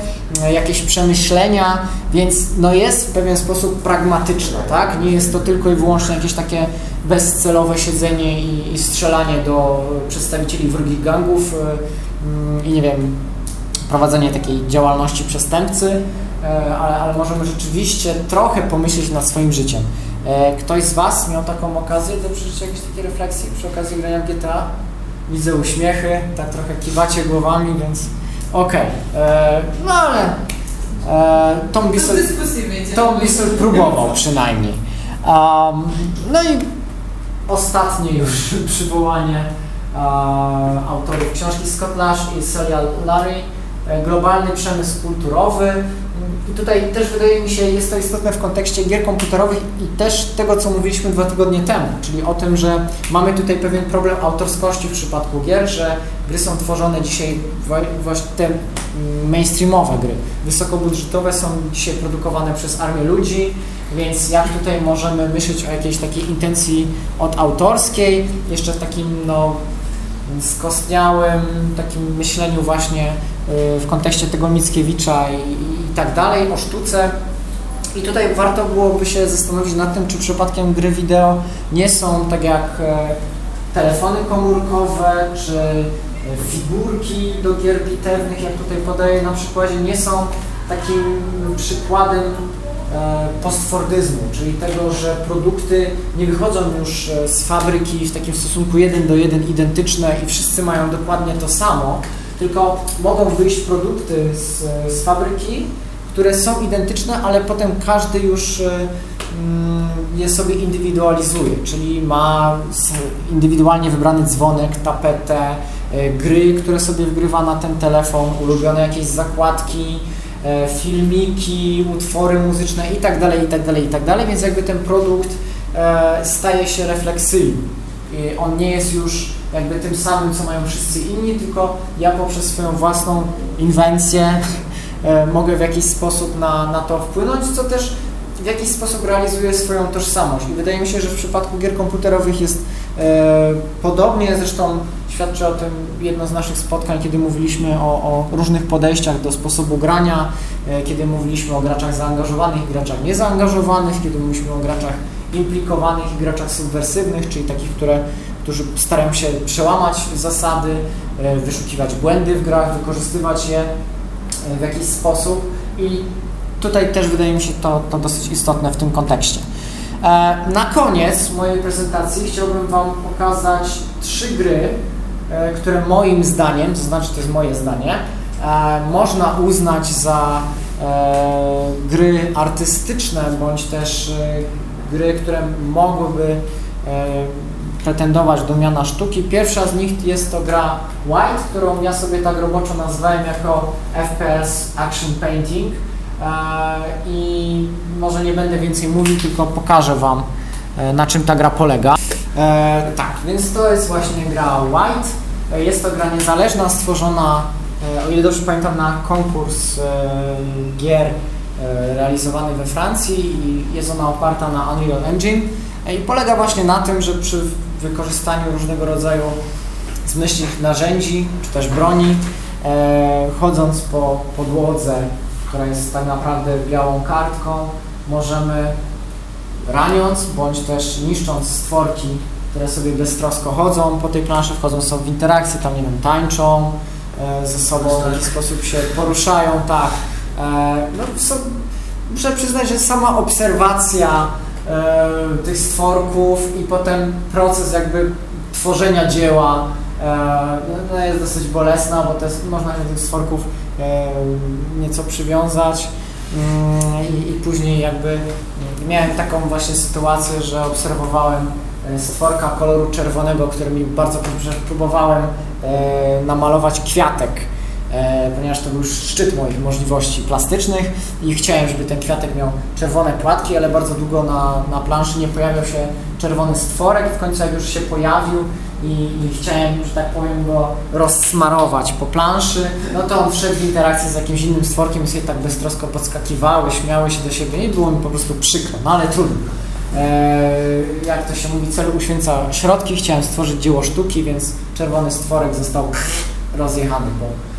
jakieś przemyślenia, więc no jest w pewien sposób pragmatyczna, tak? Nie jest to tylko i wyłącznie jakieś takie bezcelowe siedzenie i, i strzelanie do przedstawicieli wrogich gangów i nie wiem, prowadzenie takiej działalności przestępcy, e, ale, ale możemy rzeczywiście trochę pomyśleć nad swoim życiem. E, Ktoś z Was miał taką okazję do przeżycia jakiejś takiej refleksji przy okazji grania w GTA? Widzę uśmiechy, tak trochę kiwacie głowami, więc okej. E, No ale Tom Bissell. Tom Bissell próbował przynajmniej. Um, no i ostatnie już przywołanie autorów książki Scott Lash i Celia Larry, e, globalny przemysł kulturowy. I tutaj też wydaje mi się, jest to istotne w kontekście gier komputerowych i też tego, co mówiliśmy dwa tygodnie temu, czyli o tym, że mamy tutaj pewien problem autorskości w przypadku gier, że gry są tworzone dzisiaj, właśnie te mainstreamowe gry, wysokobudżetowe są dzisiaj produkowane przez armię ludzi, więc jak tutaj możemy myśleć o jakiejś takiej intencji od autorskiej, jeszcze w takim no, skostniałym takim myśleniu właśnie y, w kontekście tego Mickiewicza i, i, tak dalej, o sztuce. I tutaj warto byłoby się zastanowić nad tym, czy przypadkiem gry wideo nie są tak jak e, telefony komórkowe, czy e, figurki do gier bitewnych, jak tutaj podaję na przykładzie, nie są takim przykładem postfordyzmu, czyli tego, że produkty nie wychodzą już e, z fabryki w takim stosunku jeden do jeden identyczne i wszyscy mają dokładnie to samo, tylko mogą wyjść produkty z, z fabryki, które są identyczne, ale potem każdy już e, mm, je sobie indywidualizuje, czyli ma indywidualnie wybrany dzwonek, tapetę, e, gry, które sobie wgrywa na ten telefon, ulubione jakieś zakładki, e, filmiki, utwory muzyczne i tak dalej, i tak dalej, i tak dalej, więc jakby ten produkt e, staje się refleksyjny. On nie jest już jakby tym samym, co mają wszyscy inni, tylko ja poprzez swoją własną inwencję e, mogę w jakiś sposób na, na to wpłynąć, co też w jakiś sposób realizuje swoją tożsamość. I wydaje mi się, że w przypadku gier komputerowych jest e, podobnie, zresztą świadczy o tym jedno z naszych spotkań, kiedy mówiliśmy o, o różnych podejściach do sposobu grania, e, kiedy mówiliśmy o graczach zaangażowanych i graczach niezaangażowanych, kiedy mówiliśmy o graczach implikowanych i graczach subwersywnych, czyli takich, które, którzy starają się przełamać zasady, e, wyszukiwać błędy w grach, wykorzystywać je e, w jakiś sposób i tutaj też wydaje mi się to, to dosyć istotne w tym kontekście. E, Na koniec mojej prezentacji chciałbym Wam pokazać trzy gry, e, które moim zdaniem, to znaczy to jest moje zdanie, e, można uznać za gry artystyczne bądź też gry, które mogłyby pretendować do miana sztuki. Pierwsza z nich jest to gra White, którą ja sobie tak roboczo nazwałem jako FPS Action Painting. E, I może nie będę więcej mówił, tylko pokażę Wam, e, na czym ta gra polega. E, tak, więc to jest właśnie gra White. Jest to gra niezależna, stworzona, o ile dobrze pamiętam, na konkurs gier realizowany we Francji i jest ona oparta na Unreal Engine. I polega właśnie na tym, że przy wykorzystaniu różnego rodzaju zmyślnych narzędzi czy też broni, chodząc po podłodze, która jest tak naprawdę białą kartką, możemy raniąc, bądź też niszcząc stworki, które sobie beztrosko chodzą po tej planszy, wchodzą sobie w interakcję, tam nie wiem, tańczą e, ze sobą, w jakiś sposób się poruszają, tak. E, no, są, muszę przyznać, że sama obserwacja e, tych stworków i potem proces jakby tworzenia dzieła e, no, no jest dosyć bolesna, bo jest, można się tych stworków nieco przywiązać. Mm, I, później jakby mm, miałem taką właśnie sytuację, że obserwowałem e, stworka koloru czerwonego, który mi bardzo próbowałem e, namalować kwiatek, e, ponieważ to był szczyt moich możliwości plastycznych i chciałem, żeby ten kwiatek miał czerwone płatki, ale bardzo długo na, na planszy nie pojawiał się czerwony stworek. W końcu jak już się pojawił i, i chciałem, że tak powiem, go rozsmarować po planszy, no to on wszedł w interakcję z jakimś innym stworkiem i sobie tak beztrosko podskakiwały, śmiały się do siebie i było mi po prostu przykro, no ale trudno. Eee, jak to się mówi, cel uświęca środki, chciałem stworzyć dzieło sztuki, więc czerwony stworek został rozjechany po, e,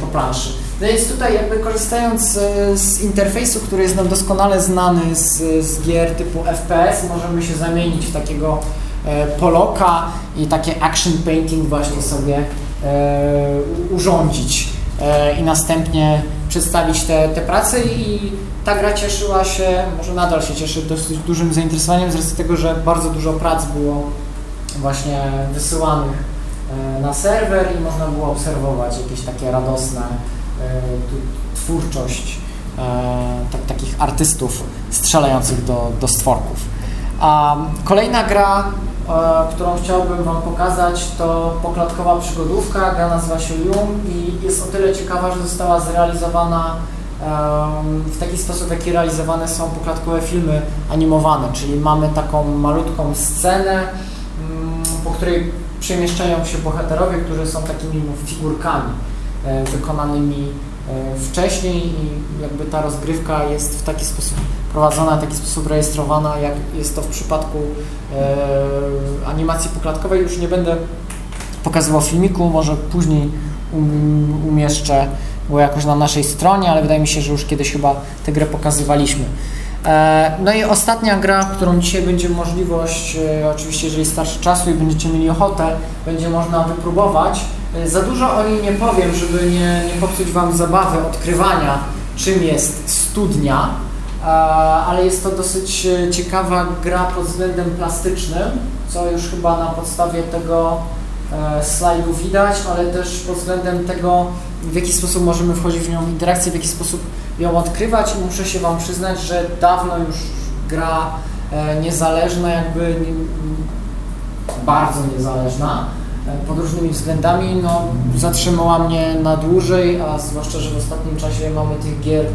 po planszy. No więc tutaj jakby korzystając e, z interfejsu, który jest nam doskonale znany z, z gier typu FPS, możemy się zamienić w takiego e, poloka i takie action painting właśnie sobie e, urządzić e, i następnie przedstawić te, te prace i ta gra cieszyła się, może nadal się cieszy dosyć dużym zainteresowaniem z racji tego, że bardzo dużo prac było właśnie wysyłanych e, na serwer i można było obserwować jakieś takie radosne e, twórczość e, tak, takich artystów strzelających do, do stworków. A kolejna gra, e, którą chciałbym Wam pokazać, to poklatkowa przygodówka. Gra nazywa się Yum i jest o tyle ciekawa, że została zrealizowana w taki sposób, w jaki realizowane są poklatkowe filmy animowane, czyli mamy taką malutką scenę, mm, po której przemieszczają się bohaterowie, którzy są takimi figurkami e, wykonanymi e, wcześniej i jakby ta rozgrywka jest w taki sposób prowadzona, w taki sposób rejestrowana, jak jest to w przypadku e, animacji poklatkowej. Już nie będę pokazywał filmiku, może później um, umieszczę go jakoś na naszej stronie, ale wydaje mi się, że już kiedyś chyba tę grę pokazywaliśmy. E, No i ostatnia gra, którą dzisiaj będzie możliwość, e, oczywiście jeżeli starszy czasu i będziecie mieli ochotę, będzie można wypróbować. E, Za dużo o niej nie powiem, żeby nie, nie popsuć Wam zabawy odkrywania, czym jest studnia, ale jest to dosyć ciekawa gra pod względem plastycznym, co już chyba na podstawie tego slajdu widać, ale też pod względem tego, w jaki sposób możemy wchodzić w nią interakcję, w jaki sposób ją odkrywać. I muszę się Wam przyznać, że dawno już gra e, niezależna, jakby bardzo niezależna e, pod różnymi względami, no, zatrzymała mnie na dłużej, a zwłaszcza, że w ostatnim czasie mamy tych gier e,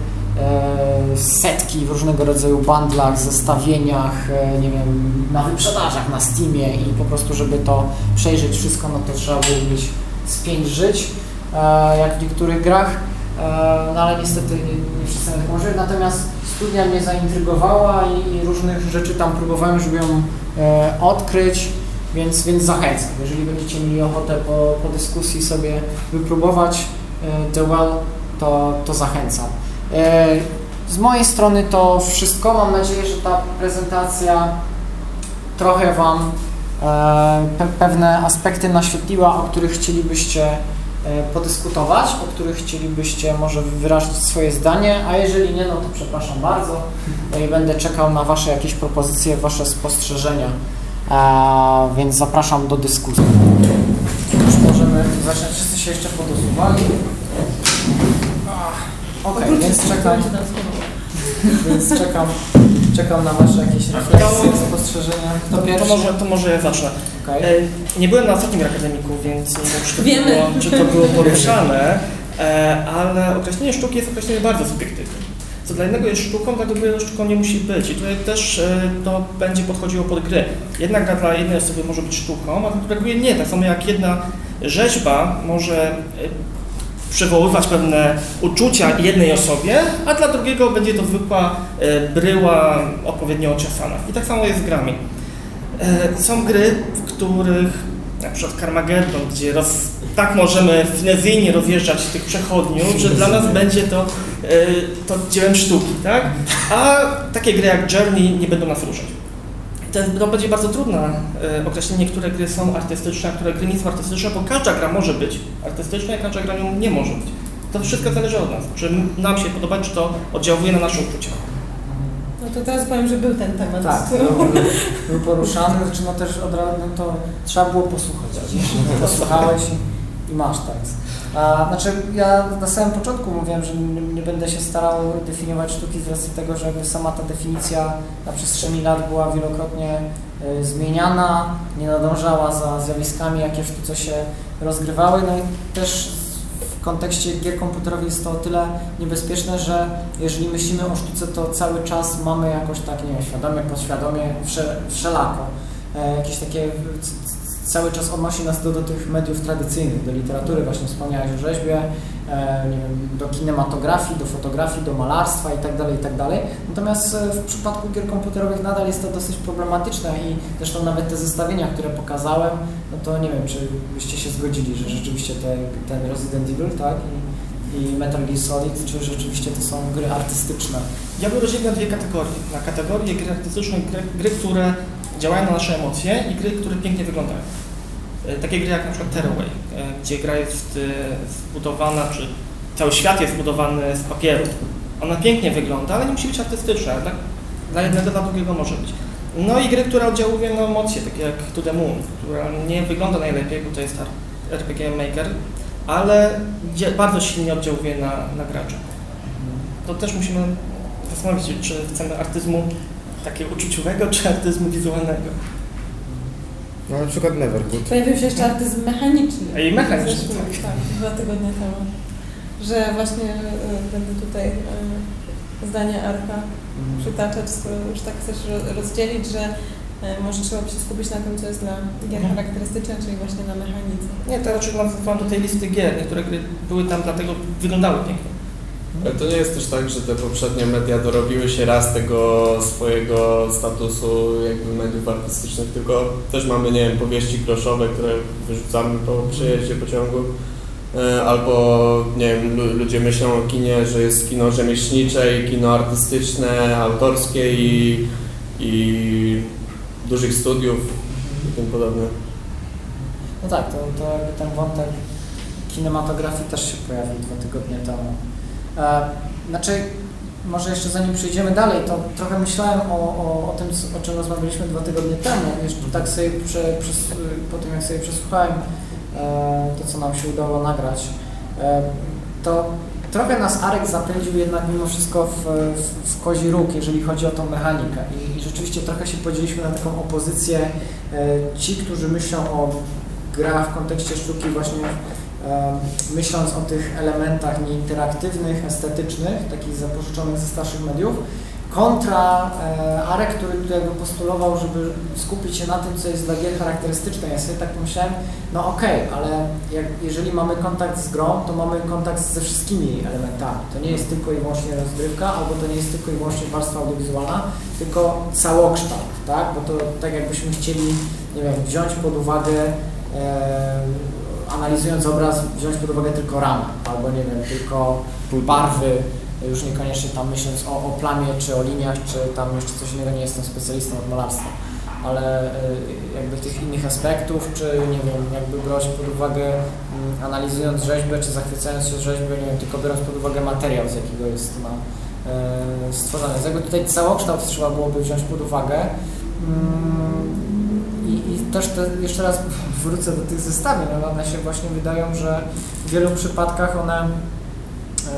setki w różnego rodzaju bundlach, zestawieniach, e, nie wiem, na wyprzedażach na Steamie i po prostu, żeby to przejrzeć wszystko, no to trzeba było mieć z pięć żyć, e, jak w niektórych grach, e, no ale niestety nie, nie wszyscy mają taką możliwość, natomiast studia mnie zaintrygowała i, różnych rzeczy tam próbowałem, żeby ją e, odkryć, więc, więc zachęcam. Jeżeli będziecie mieli ochotę po, po dyskusji sobie wypróbować e, The Well, to, to zachęcam. E, Z mojej strony to wszystko. Mam nadzieję, że ta prezentacja trochę Wam e, pe- pewne aspekty naświetliła, o których chcielibyście e, podyskutować, o których chcielibyście może wyrazić swoje zdanie, a jeżeli nie, no to przepraszam bardzo i będę czekał na Wasze jakieś propozycje, Wasze spostrzeżenia, więc zapraszam do dyskusji. Już możemy zacząć, wszyscy się jeszcze podosuwali. Okej, więc czekam, więc czekam, czekam na Wasze jakieś refleksje, spostrzeżenia. To, to, może, to może ja zacznę. Okej. E, Nie byłem na ostatnim akademiku, więc nie wiem, czy to, Wiemy. było, czy to było poruszane, e, ale określenie sztuki jest określeniem bardzo subiektywnym. Co dla jednego jest sztuką, dla drugiego sztuką nie musi być. I tutaj też e, to będzie podchodziło pod gry. Jedna gra dla jednej osoby może być sztuką, a dla drugiej nie. Tak samo jak jedna rzeźba może e, przywoływać pewne uczucia jednej osobie, a dla drugiego będzie to zwykła e, bryła odpowiednio oczesana. I tak samo jest z grami. E, Są gry, w których na przykład Carmageddon, gdzie roz, tak możemy finezyjnie rozjeżdżać tych przechodniów, że dla nas będzie to to dziełem sztuki, tak? A takie gry jak Journey nie będą nas ruszać. To, jest, to będzie bardzo trudne e, określenie, które gry są artystyczne, a które gry nie są artystyczne, bo każda gra może być artystyczna, a każda gra nią nie może być. To wszystko zależy od nas, czy nam się podoba, czy to oddziałuje na nasze uczucia. No to teraz powiem, że był ten temat. Tak, był, był poruszany, znaczy no też od razu, no to trzeba było posłuchać. Posłuchałeś i, i masz tak. A, znaczy ja na samym początku mówiłem, że nie, nie, będę się starał definiować sztuki z racji tego, że sama ta definicja na przestrzeni lat była wielokrotnie y, zmieniana, nie nadążała za zjawiskami, jakie w sztuce się rozgrywały, no i też w kontekście gier komputerowych jest to o tyle niebezpieczne, że jeżeli myślimy o sztuce, to cały czas mamy jakoś tak, nie wiem, świadomie, podświadomie, wsze, wszelako e, jakieś takie cały czas odnosi nas do, do tych mediów tradycyjnych, do literatury, właśnie wspomniałeś o rzeźbie, e, wiem, do kinematografii, do fotografii, do malarstwa itd., tak itd. Tak Natomiast e, w przypadku gier komputerowych nadal jest to dosyć problematyczne i zresztą nawet te zestawienia, które pokazałem, no to nie wiem, czy byście się zgodzili, że rzeczywiście te, ten Resident Evil, tak, i, i Metal Gear Solid, czy rzeczywiście to są gry artystyczne? Ja bym rozdzielił na dwie kategorie. Na kategorię gry artystyczne, gry, gry które działają na nasze emocje i gry, które pięknie wyglądają. E, takie gry jak na przykład Tearaway, e, gdzie gra jest e, zbudowana, czy cały świat jest zbudowany z papieru. Ona pięknie wygląda, ale nie musi być artystyczna. Dla, dla jednego, dla drugiego może być. No i gry, które oddziałują na emocje, takie jak To The Moon, która nie wygląda najlepiej, bo to jest RPG Maker, ale bardzo silnie oddziałuje na, na gracza. To też musimy zastanowić się, czy chcemy artyzmu takiego uczuciowego czy artyzmu wizualnego. No na przykład Neverwood. Pojawił się jeszcze artyzm mechaniczny. I mechaniczny, tak. tak. Dwa tygodnie temu. Że właśnie y, będę tutaj y, zdanie Arka przytaczać, skoro już tak chcesz rozdzielić, że y, może trzeba by się skupić na tym, co jest dla gier Mhm. charakterystyczne, czyli właśnie na mechanice. Nie, to raczej mam do tej listy gier. Niektóre gry były tam dlatego wyglądały pięknie. To nie jest też tak, że te poprzednie media dorobiły się raz tego swojego statusu jakby mediów artystycznych, tylko też mamy, nie wiem, powieści groszowe, które wyrzucamy po przejeździe pociągu. E, Albo, nie wiem, lu- ludzie myślą o kinie, że jest kino rzemieślnicze i kino artystyczne, autorskie i, i dużych studiów i tym podobne. No tak, to, to ten wątek kinematografii też się pojawił dwa tygodnie temu. E, znaczy, może jeszcze zanim przejdziemy dalej, to trochę myślałem o, o, o tym, o czym rozmawialiśmy dwa tygodnie temu. Jeszcze tak sobie prze, przez, po tym, jak sobie przesłuchałem e, to, co nam się udało nagrać, e, to trochę nas Arek zapędził jednak mimo wszystko w, w, w kozi róg, jeżeli chodzi o tą mechanikę. I, I rzeczywiście trochę się podzieliliśmy na taką opozycję. Ci, którzy myślą o grach w kontekście sztuki właśnie myśląc o tych elementach nieinteraktywnych, estetycznych, takich zapożyczonych ze starszych mediów, kontra e, Arek, który tutaj postulował, żeby skupić się na tym, co jest dla gier charakterystyczne. Ja sobie tak pomyślałem, no okej, ale jak, jeżeli mamy kontakt z grą, to mamy kontakt ze wszystkimi elementami. To nie jest tylko i wyłącznie rozgrywka, albo to nie jest tylko i wyłącznie warstwa audiowizualna, tylko całokształt, tak? Bo to tak jakbyśmy chcieli, nie wiem, wziąć pod uwagę e, analizując obraz, wziąć pod uwagę tylko ramę, albo nie wiem, tylko barwy, już niekoniecznie tam myśląc o, o plamie, czy o liniach, czy tam jeszcze coś innego, nie jestem specjalistą od malarstwa, ale y, jakby tych innych aspektów, czy nie wiem, jakby brać pod uwagę, mm, analizując rzeźbę, czy zachwycając się rzeźbą, nie wiem, tylko biorąc pod uwagę materiał, z jakiego jest ona y, stworzona. Więc jakby tutaj całokształt trzeba byłoby wziąć pod uwagę. Mm, i, I też te, jeszcze raz wrócę do tych zestawień, ale one się właśnie wydają, że w wielu przypadkach one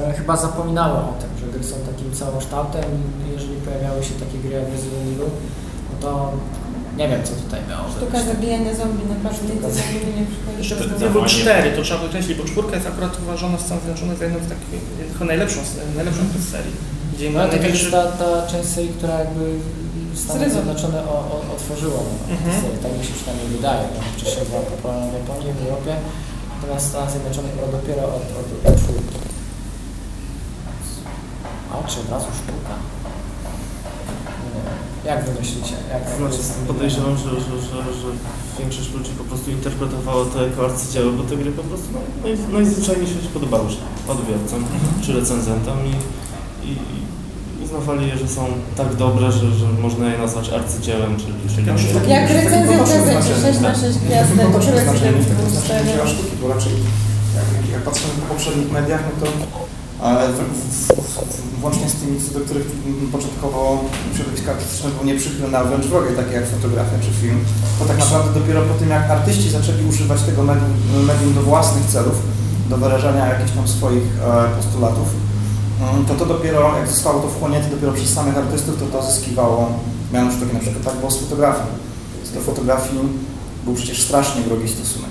e, chyba zapominały o tym, że gry są takim całokształtem i jeżeli pojawiały się takie gry jak Resident Evil, no to nie wiem, co tutaj miało Sztuka być. zabijania zombie za nimi nie przychodzi. Jeszcze to głowy. było cztery, to trzeba podkreślić, bo czwórka jest akurat uważana w Stanach Zjednoczonych za jedną z takich, chyba najlepszą, z- najlepszą z serii. Gdzie No największy... jest ta, ta część serii, która jakby Stany. Zjednoczone o, o, otworzyła no, Mhm. tak mi się przynajmniej wydaje. Wcześniej była popularna w Japonii, w Europie, natomiast w Stanach Zjednoczonych była dopiero od, od, od czwórki. A czy od razu sztuka? Jak wy myślicie? Jak Znaczy, podejrzewam, że, że, że, że większość ludzi po prostu interpretowało to jako arcydzieło, bo te gry po prostu no, naj- najzwyczajniej świecie podobały się odbiorcom czy recenzentom i, i uznawali je, że są tak dobre, że, że można je nazwać arcydziełem, czyli, czyli Tak, Jak recenzja w gazecie, 6 na 6 gwiazdek, czy w takim znaczeniu dzieła sztuki, bo raczej jak, jak patrzymy po poprzednich mediach, no to e, w, w, w, włącznie z tymi, co do których początkowo środowiska artystyczne było nieprzychylne, a wręcz wrogie, takie jak fotografia czy film, to tak naprawdę dopiero po tym, jak artyści zaczęli używać tego medium, medium do własnych celów, do wyrażania jakichś tam swoich e, postulatów, to to dopiero, jak zostało to wchłonięte dopiero przez samych artystów, to to zyskiwało miano sztuki. Na przykład tak było z fotografią. Do fotografii był przecież strasznie wrogi stosunek.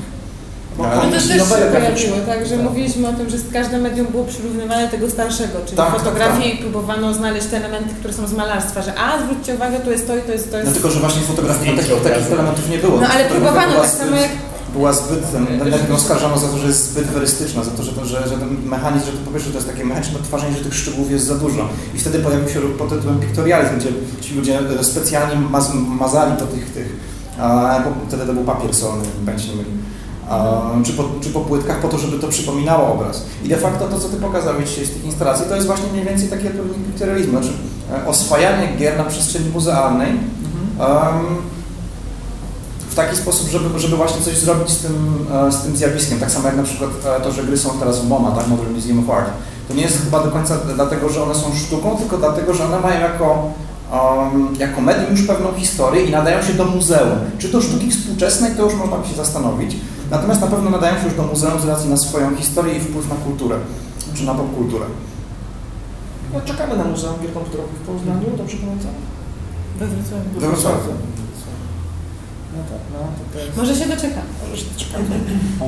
No Ale to też się pojawiło, tak, że mówiliśmy o tym, że każde medium było przyrównywane tego starszego, czyli Tak, w tak, fotografii próbowano znaleźć te elementy, które są z malarstwa, że a, zwróćcie uwagę, to jest to i to jest to. No Jest... tylko, że właśnie w fotografii takich, takich elementów nie było. No ale próbowano, tak samo jak Była zbyt, ją oskarżano za to, że jest zbyt werystyczna, za to, że, to, że, że ten mechanizm, że to po pierwsze to jest takie mechaniczne odtwarzanie, że tych szczegółów jest za dużo. I wtedy pojawił się pod tytułem piktorializm, gdzie ci ludzie e, specjalnie maz, mazali po tych, tych a, wtedy to był papier solny, bądź nie myli. A, czy, po, czy po płytkach po to, żeby to przypominało obraz. I de facto to, co Ty pokazałeś dzisiaj z tych instalacji, to jest właśnie mniej więcej taki odpowiednik piktorializmu, znaczy e, oswajanie gier na przestrzeni muzealnej, em, w taki sposób, żeby, żeby właśnie coś zrobić z tym, e, z tym zjawiskiem. Tak samo jak na przykład e, to, że gry są teraz w MoMA, tak, Modern Museum of Art. To nie jest chyba do końca dlatego, że one są sztuką, tylko dlatego, że one mają jako, um, jako medium już pewną historię i nadają się do muzeum. Czy to sztuki współczesnej, to już można by się zastanowić. Natomiast na pewno nadają się już do muzeum z racji na swoją historię i wpływ na kulturę, czy na popkulturę. No, czekamy na Muzeum Gier Komputerowych w Poznaniu, dobrze pamiętam? We Wrocławiu. We Wrocławiu. No tak, no to, to jest... Może się doczeka. Może się czekamy.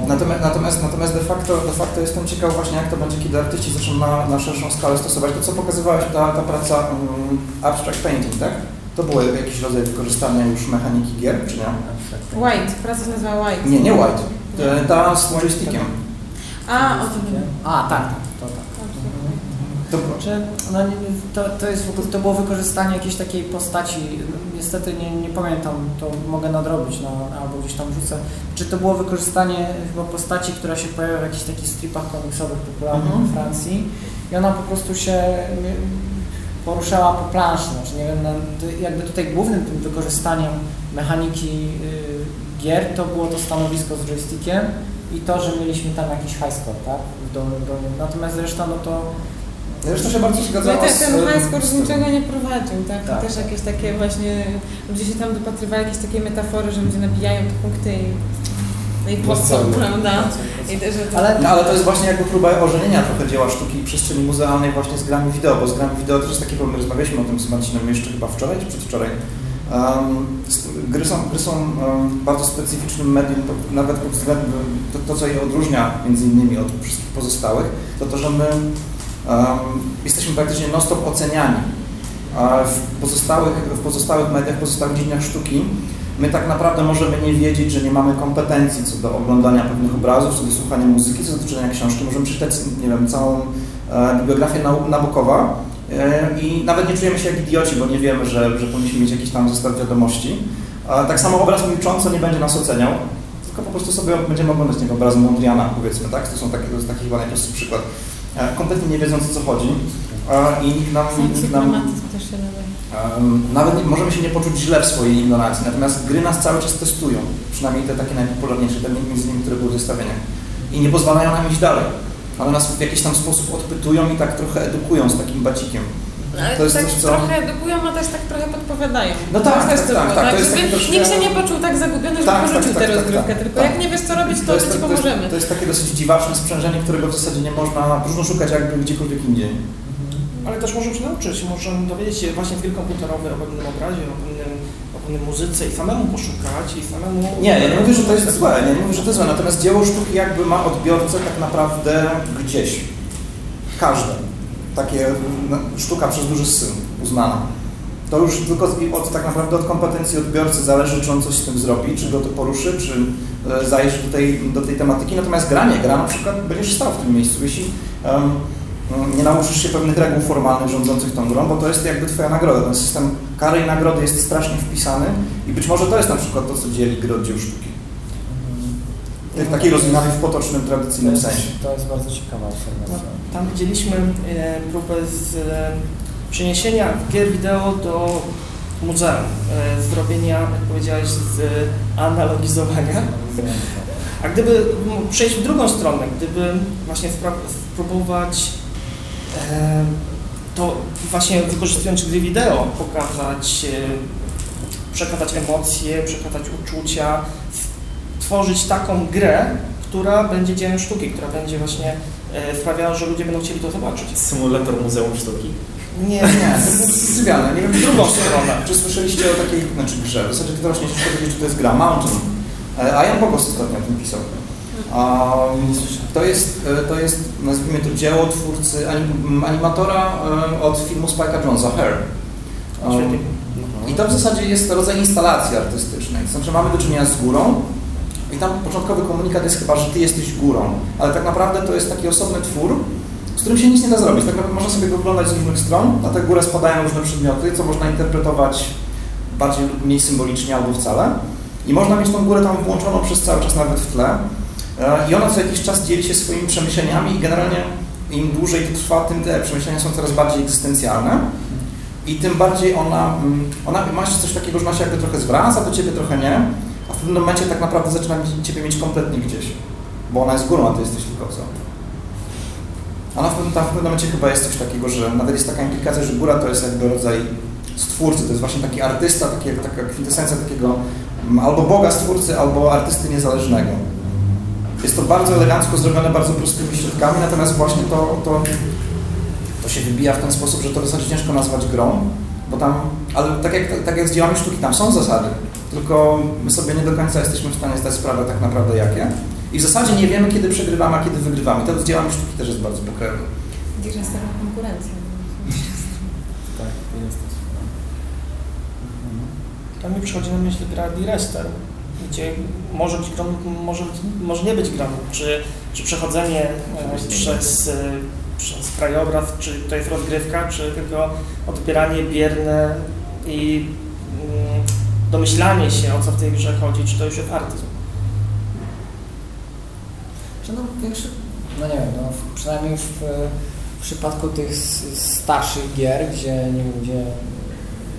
Natomiast, natomiast, natomiast de, facto, de facto jestem ciekaw właśnie jak to będzie, kiedy artyści zaczną na, na szerszą skalę stosować to, co pokazywałeś, ta, ta praca um, abstract painting, tak? To było jakiś rodzaj wykorzystania już mechaniki gier, czy nie? White, praca się nazywa White. Nie, nie white. E, Ta z joystickiem. A, o tym A, tak, tak, to tak. To, Czy, no, nie- to, to, jest, w ogóle- to było wykorzystanie jakiejś takiej postaci, no, niestety nie, nie pamiętam, to mogę nadrobić no, albo gdzieś tam wrzucę. Czy to było wykorzystanie chyba postaci, która się pojawia w jakichś takich stripach komiksowych popularnych Mhm. w Francji i ona po prostu się poruszała po planszy, znaczy nie wiem, jakby tutaj głównym tym wykorzystaniem mechaniki y, gier to było to stanowisko z joystickiem i to, że mieliśmy tam jakiś high score, tak? W dolnym, dolnym. Natomiast reszta, no to zresztą się bardzo No zgadzała i tak, ten e, high score z niczego nie prowadził, tak? To Tak. też jakieś takie właśnie, ludzie się tam dopatrywali jakieś takie metafory, że ludzie nabijają te punkty i, no i po co, prawda? To... Ale- No, ale to jest właśnie jakby próba ożenienia trochę dzieła sztuki i przestrzeni muzealnej właśnie z grami wideo, bo z grami wideo też jest taki problem, rozmawialiśmy o tym z Marcinem jeszcze chyba wczoraj czy przedwczoraj. Um, gry są, gry są um, bardzo specyficznym medium, pod- nawet pod względem, to, to co je odróżnia między innymi od wszystkich pozostałych, to to, że my jesteśmy praktycznie non-stop oceniani. W pozostałych, w pozostałych mediach, w pozostałych dziedzinach sztuki my tak naprawdę możemy nie wiedzieć, że nie mamy kompetencji co do oglądania pewnych obrazów, co do słuchania muzyki, co do czytania książki. Możemy czytać, nie wiem, całą e, bibliografię Nabokowa e, i nawet nie czujemy się jak idioci, bo nie wiemy, że, że powinniśmy mieć jakiś tam zestaw wiadomości. Tak samo obraz milcząco nie będzie nas oceniał, tylko po prostu sobie będziemy oglądać tego obrazu Mondriana, powiedzmy, tak? To, są takie, to jest taki chyba najprostszy przykład. E, kompletnie nie wiedząc o co chodzi. E, I nikt nam, nikt nam nawet nie, możemy się nie poczuć źle w swojej ignorancji, natomiast gry nas cały czas testują, przynajmniej te takie najpopularniejsze, te między innymi, które były zestawieniach i nie pozwalają nam iść dalej. One nas w jakiś tam sposób odpytują i tak trochę edukują z takim bacikiem. Ale To jest tak coś, co- trochę edukują, a też tak trochę podpowiadają. No tak, To też tak, to tak, tak, to jest Żeby taki troszkę- Nikt się nie poczuł tak zagubiony, że Tak, porzucił tak, tę tak, rozgrywkę, tak, tylko tak. jak nie wiesz co robić, to, jest, my ci to, jest, pomożemy. to jest takie dosyć dziwaczne sprzężenie, którego w zasadzie nie można, próżno szukać jakby gdziekolwiek indziej. Ale też możemy się nauczyć, możemy dowiedzieć się właśnie z gry komputerowej o pewnym obrazie, o pewnym, muzyce i samemu poszukać i samemu... Nie, ja nie mówię, że to jest złe, nie, nie mówię, że to jest złe, natomiast dzieło sztuki jakby ma odbiorcę tak naprawdę gdzieś. Każde. Takie no, sztuka przez duży syn uznana. To już tylko od, tak naprawdę od kompetencji odbiorcy zależy, czy on coś z tym zrobi, czy go to poruszy, czy e, zajrzy do tej, do tej tematyki. Natomiast granie, gra na przykład będziesz stał w tym miejscu. Jeśli, mm, nie nauczysz się pewnych reguł formalnych rządzących tą grą, bo to jest jakby twoja nagroda. Ten system kary i nagrody jest strasznie wpisany i być może to jest na przykład to, co dzieli gry od dzieł sztuki. W takiej rozumianej w potocznym, To tradycyjnym jest, sensie. to jest bardzo ciekawa obserwacja. Tam widzieliśmy e, próbę z e, przeniesienia gier wideo do muzeum, e, zrobienia, jak powiedziałeś, z analogizowania. A gdyby przejść w drugą stronę, gdyby właśnie spróbować e, to właśnie wykorzystując gry wideo pokazać, e, przekazać emocje, przekazać uczucia, tworzyć taką grę, która będzie dziełem sztuki, która będzie właśnie e, sprawiała, że ludzie będą chcieli to zobaczyć. Symulator Muzeum Sztuki. Nie, Nie, to. Nie wiem, w drugą stronę. Czy słyszeliście o takiej, znaczy grze, w zasadzie ty teraz nie chcesz powiedzieć, czy to jest gra, Mountain. E, A Jan Pogos ostatnio o tym pisał. Um, to, jest, e, to jest, nazwijmy to dzieło twórcy, anim, animatora od filmu Spike'a Jonesa, Hair. Um. I to w zasadzie jest rodzaj instalacji artystycznej. To znaczy mamy do czynienia z górą i tam początkowy komunikat jest chyba, że ty jesteś górą, ale tak naprawdę to jest taki osobny twór, z którym się nic nie da zrobić. Tak naprawdę można sobie go oglądać z różnych stron, na tę górę spadają różne przedmioty, co można interpretować bardziej lub mniej symbolicznie albo wcale. I można mieć tą górę tam włączoną przez cały czas nawet w tle. E, I ona co jakiś czas dzieli się swoimi przemyśleniami i generalnie im dłużej to trwa, tym te przemyślenia są coraz bardziej egzystencjalne. I tym bardziej ona, mm, ona ma coś takiego, że ona się jakby trochę zwraca do ciebie, trochę nie, a w pewnym momencie tak naprawdę zaczyna ciebie mieć kompletnie gdzieś, bo ona jest górą, a ty jesteś tylko co. Ona w pewnym, tam w pewnym momencie chyba jest coś takiego, że nawet jest taka implikacja, że góra to jest jakby rodzaj stwórcy, to jest właśnie taki artysta, taki, taka kwintesencja takiego albo Boga stwórcy, albo artysty niezależnego. Jest to bardzo elegancko zrobione, bardzo prostymi środkami, natomiast właśnie to, to, to się wybija w ten sposób, że to w zasadzie ciężko nazwać grą, bo tam, ale tak jak, tak jak z dziełami sztuki, tam są zasady, tylko my sobie nie do końca jesteśmy w stanie zdać sprawę tak naprawdę jakie. I w zasadzie nie wiemy, kiedy przegrywamy, a kiedy wygrywamy. To z dziełami sztuki też jest bardzo pokrewne. Gdzieś jest taka konkurencja. Tak, jest to. To mi przychodzi na myśl gra Direster, gdzie może być grą, może, może nie być grą, czy, czy przechodzenie e, przez, przez krajobraz, czy to jest rozgrywka, czy tylko odbieranie bierne i mm, domyślanie się, o co w tej grze chodzi, czy to już jest artyzm. No większy, no nie wiem, no, przynajmniej w, w przypadku tych starszych gier, gdzie nie gdzie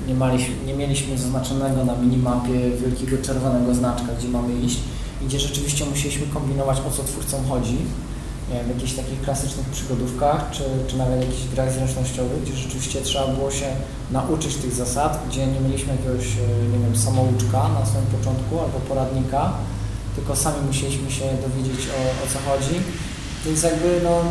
nie, maliśmy, nie mieliśmy zaznaczonego na minimapie wielkiego czerwonego znaczka, gdzie mamy iść gdzie rzeczywiście musieliśmy kombinować, o co twórcom chodzi, nie wiem, jakichś takich klasycznych przygodówkach, czy, czy nawet jakichś grach zręcznościowych, gdzie rzeczywiście trzeba było się nauczyć tych zasad, gdzie nie mieliśmy jakiegoś, e, nie wiem, samouczka na samym początku albo poradnika, tylko sami musieliśmy się dowiedzieć o, o co chodzi. Więc jakby no,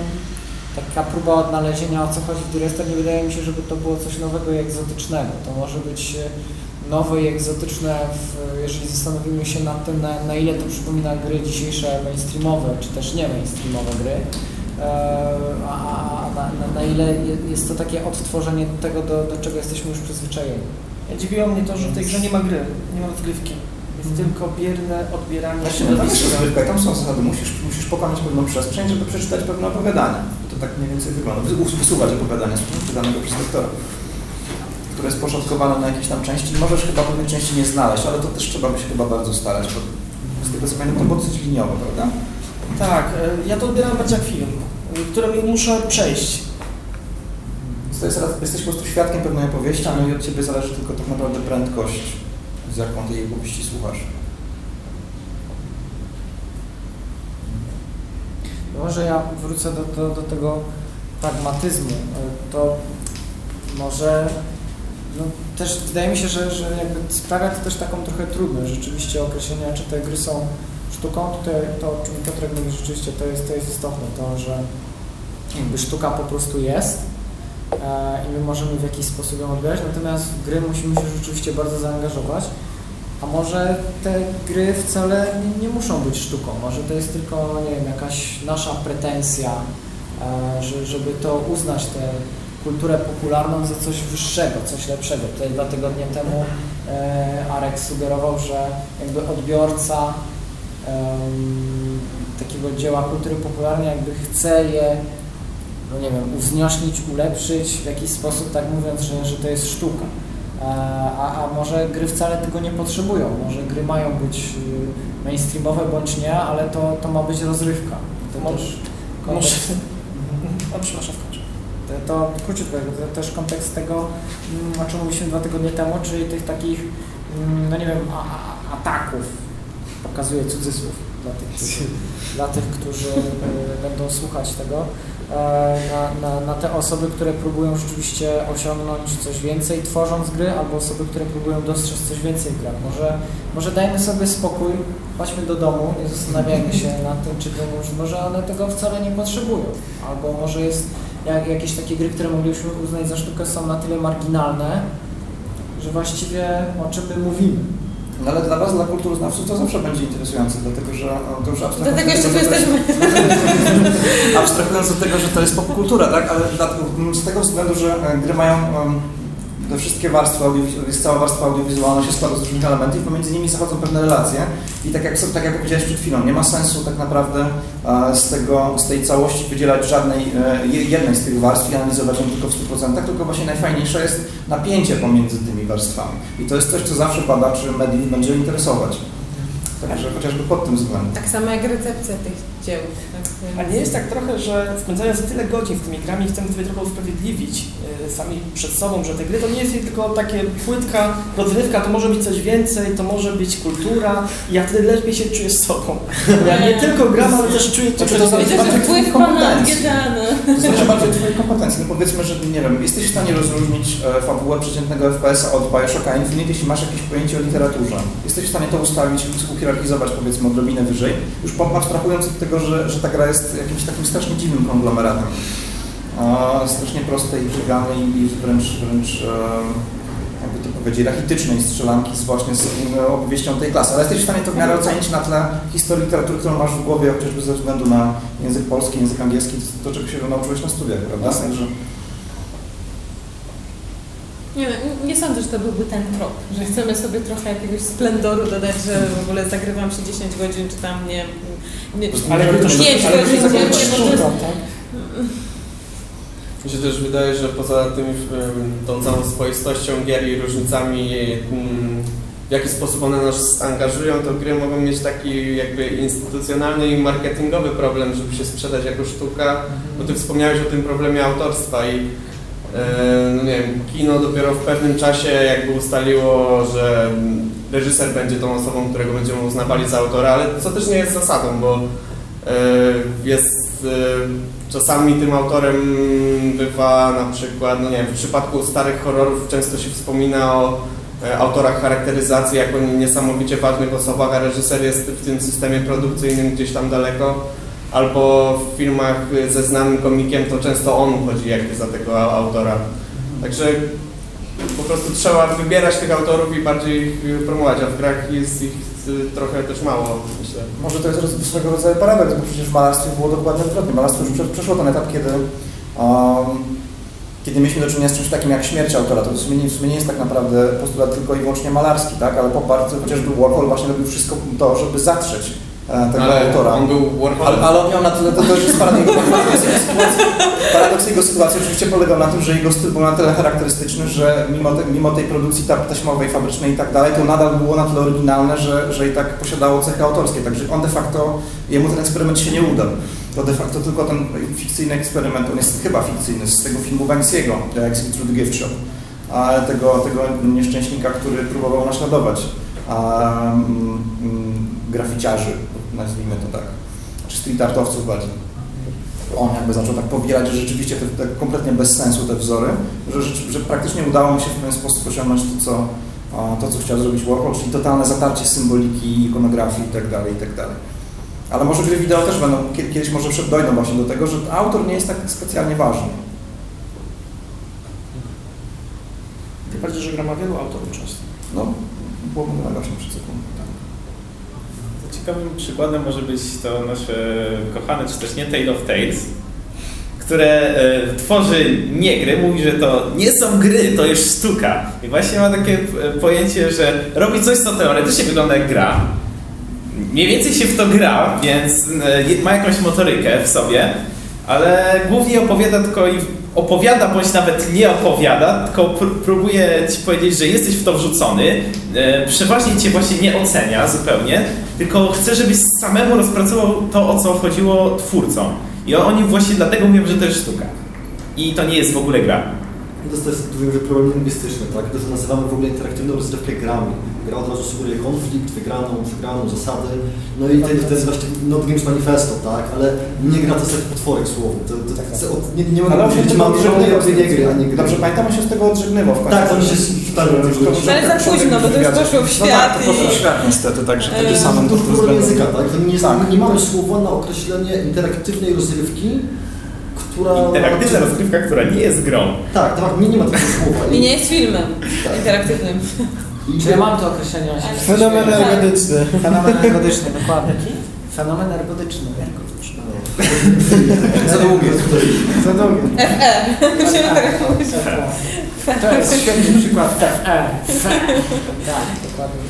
taka próba odnalezienia o co chodzi w Direster nie wydaje mi się, żeby to było coś nowego i egzotycznego. To może być e, nowe i egzotyczne, w, jeżeli zastanowimy się nad tym, na, na ile to przypomina gry dzisiejsze mainstreamowe, czy też nie mainstreamowe gry, e, a, a na, na, na ile je- jest to takie odtworzenie tego, do, do czego jesteśmy już przyzwyczajeni. Dziwiło mnie to, że w tej grze nie ma gry, nie ma rozgrywki. Jest tylko bierne odbieranie Właśnie, no tam jest rozgrywka i tam są zasady. Musisz, musisz pokonać pewną przestrzeń, żeby przeczytać pewne opowiadanie. To tak mniej więcej wygląda. Wysuwać opowiadanie z danego przez lektora, które jest poszatkowane na jakieś tam części. Możesz chyba pewnej części nie znaleźć, ale to też trzeba by się chyba bardzo starać, bo z tego co pamiętam to było dosyć liniowe, prawda? Tak, e, ja to odbieram bardziej jak film, e, który muszę przejść. To jest, jesteś po prostu świadkiem pewnej opowieści, a no i od Ciebie zależy tylko tak naprawdę prędkość, z jaką tej opowieści słuchasz. Może ja wrócę do, do, do tego pragmatyzmu. E, To może no, też wydaje mi się, że, że jakby sprawia to też taką trochę trudność rzeczywiście określenia, czy te gry są sztuką. Tutaj to, o czym Piotrek mówi, rzeczywiście to jest, to jest istotne, to, że jakby sztuka po prostu jest e, i my możemy w jakiś sposób ją odbierać, natomiast w gry musimy się rzeczywiście bardzo zaangażować. A może te gry wcale nie, nie muszą być sztuką, może to jest tylko, nie wiem, jakaś nasza pretensja, e, że, żeby to uznać tę kulturę popularną za coś wyższego, coś lepszego. Tutaj dwa tygodnie temu e, Arek sugerował, że jakby odbiorca takiego dzieła kultury popularnej jakby chce je no nie wiem, uwzniośnić, ulepszyć w jakiś sposób, tak mówiąc, że, że to jest sztuka. E, A, a może gry wcale tego nie potrzebują, może gry mają być y, mainstreamowe bądź nie, ale to, to ma być rozrywka. To Może- też Może... O, przepraszam. To, to króciutko, to też kontekst tego, mm, o czym mówiliśmy dwa tygodnie temu, czyli tych takich, mm, no nie wiem, a, a, ataków, pokazuję cudzysłów dla tych, którzy- dla tych, którzy y, będą słuchać tego, e, na, na, na te osoby, które próbują rzeczywiście osiągnąć coś więcej tworząc gry, albo osoby, które próbują dostrzec coś więcej w grach. Może, może dajmy sobie spokój, chodźmy do domu, nie zastanawiajmy się nad tym, czy gry może, może one tego wcale nie potrzebują, albo może jest jak, jakieś takie gry, które moglibyśmy uznać za sztukę są na tyle marginalne, że właściwie o czym my mówimy. No ale dla Was, dla kulturoznawców to zawsze będzie interesujące, dlatego że no, to już abstrahując Dlatego jeszcze tu jesteśmy. jest- Abstrahując od tego, że to jest popkultura, tak? Ale dlatego, z tego względu, że e, gry mają em, te wszystkie warstwy, jest cała warstwa audiowizualna, się składa z różnych elementów i pomiędzy nimi zachodzą pewne relacje. I tak jak, tak jak powiedziałeś przed chwilą, nie ma sensu tak naprawdę e, z, tego, z tej całości wydzielać żadnej e, je- jednej z tych warstw i analizować ją tylko w 100%, tylko właśnie najfajniejsze jest napięcie pomiędzy tymi warstwami. I to jest coś, co zawsze badaczy mediów będzie interesować. Także chociażby pod tym względem. Tak samo jak recepcja tych dzieł. A Tak, nie jest tak trochę, że spędzając tyle godzin z tymi grami chcemy sobie trochę usprawiedliwić e, sami przed sobą, że te gry to nie jest tylko takie płytka, rozrywka, to może być coś więcej, to może być kultura i ja wtedy lepiej się czuję z sobą. Ja nie tylko gram, ale też czuję Znaczy, coś to Widzę, że bardziej wpływ pana. Giedany. To zależy bardziej od Twoich kompetencji. No powiedzmy, że nie wiem, jesteś w stanie rozróżnić e, fabułę przeciętnego FPS-a od Bioshocka Infinite, jeśli masz jakieś pojęcie o literaturze. Jesteś w stanie to ustawić, uhierarchizować powiedzmy odrobinę wyżej, już po- abstrahując od tego, że, że ta gra jest jakimś takim strasznie dziwnym konglomeratem. E, strasznie prostej, drganej i wręcz, wręcz e, jakby to powiedzieć, rachitycznej strzelanki z właśnie z e, opowieścią tej klasy. Ale jesteś w stanie to w miarę ocenić na tle historii literatury, którą masz w głowie, chociażby ze względu na język polski, język angielski, to czego się nauczyłeś na studiach, prawda? Jasne. Także Nie, wiem, nie sądzę, że to byłby ten trop, że chcemy sobie trochę jakiegoś splendoru dodać, że w ogóle zagrywam się 10 godzin, czy tam nie... nie Ale to godzin może dziennie, zagrać bo to jest... Sztuką, tak? Mi się też wydaje, że poza tym tą całą swoistością gier i różnicami mm, w jaki sposób one nas angażują, to gry mogą mieć taki jakby instytucjonalny i marketingowy problem, żeby się sprzedać jako sztuka, bo Ty wspomniałeś o tym problemie autorstwa i e, no nie wiem, kino dopiero w pewnym czasie jakby ustaliło, że mm, reżyser będzie tą osobą, którego będziemy uznawali za autora, ale co też nie jest zasadą, bo e, jest e, czasami tym autorem bywa na przykład, no nie wiem, w przypadku starych horrorów często się wspomina o e, autorach charakteryzacji jako niesamowicie ważnych osobach, a reżyser jest w tym systemie produkcyjnym gdzieś tam daleko. Albo w filmach ze znanym komikiem to często on uchodzi jakby za tego autora. Także po prostu trzeba wybierać tych autorów i bardziej ich promować, a w grach jest ich y, trochę też mało, myślę. może to jest swego rodzaju paradoks, bo przecież w malarstwie było dokładnie odwrotnie. Malarstwo już prze- przeszło ten etap, kiedy, um, kiedy mieliśmy do czynienia z czymś takim jak śmierć autora. To w sumie, nie, w sumie nie jest tak naprawdę postulat tylko i wyłącznie malarski, tak? ale poparty chociażby Warhol właśnie robił wszystko to, żeby zatrzeć tego Ale autora. on był Ale, ale on miał na tyle, to też jest paradoks jego, sytuacji. Oczywiście polegał na tym, że jego styl był na tyle charakterystyczny, że mimo, te, mimo tej produkcji ta- taśmowej, fabrycznej i tak dalej, to nadal było na tyle oryginalne, że, że i tak posiadało cechy autorskie. Także on de facto, jemu ten eksperyment się nie udał. To de facto tylko ten fikcyjny eksperyment, on jest chyba fikcyjny, z tego filmu Banksy'ego, The Exit Through the Gift Shop. A tego, tego nieszczęśnika, który próbował naśladować mm, graficiarzy, nazwijmy to tak, czy street artowców bardziej. On jakby zaczął tak powielać, że rzeczywiście te, te kompletnie bez sensu te wzory, że, że, że praktycznie udało mu się w pewien sposób osiągnąć to, co, to, co chciał zrobić Warhol, czyli totalne zatarcie symboliki, ikonografii itd., itd. Ale może gry wideo też będą, kie- kiedyś może dojdą właśnie do tego, że autor nie jest tak specjalnie ważny. Tym bardziej, że gra ma wielu autorów często. No, byłoby na właśnie przed. Tak. Ciekawym przykładem może być to nasze kochane, czy też nie Tale of Tales, które e, tworzy nie gry, mówi, że to nie są gry, to jest sztuka. I właśnie ma takie e, pojęcie, że robi coś, co teoretycznie wygląda jak gra. Mniej więcej się w to gra, więc e, ma jakąś motorykę w sobie, ale głównie opowiada tylko i opowiada, bądź nawet nie opowiada, tylko pr próbuje ci powiedzieć, że jesteś w to wrzucony, przeważnie cię właśnie nie ocenia zupełnie, tylko chce, żebyś samemu rozpracował to, o co chodziło twórcom. I oni właśnie dlatego mówią, że to jest sztuka. I to nie jest w ogóle gra. To jest, to jest problem lingwistyczny, tak? To, że nazywamy w ogóle interaktywną rozrywkę grami. Gra od razu sugeruje konflikt, wygraną, przegraną, zasady. No i to, to jest właśnie Not Games Manifesto, tak? Ale nie gra to jest taki potworek słowo. To, to, to, to, nie, nie mogę powiedzieć, mam żołnierze, nie gry, a nie gry. Dobrze pamiętam, on się z tego odżegnywał w końcu. Tak, on się tak, To- Ale za późno, bo to już poszło w No tak, świat to poszło w świat niestety, także Eee, samym to języka, tak? To nie, Tak. nie mamy słowa na określenie interaktywnej rozrywki, która... Interaktywna rozgrywka, która nie jest grą. Tak, tak, nie, nie ma takiego słowa. I nie jest filmem Tak. interaktywnym. I Czy ja mam to określenie? Fenomen śmieje. ergodyczny. Fenomen ergodyczny, dokładnie. Fenomen ergodyczny. Za długie. Za długie. FE. Musimy tak mówić. To jest świetny przykład FE. Fe. Tak, dokładnie.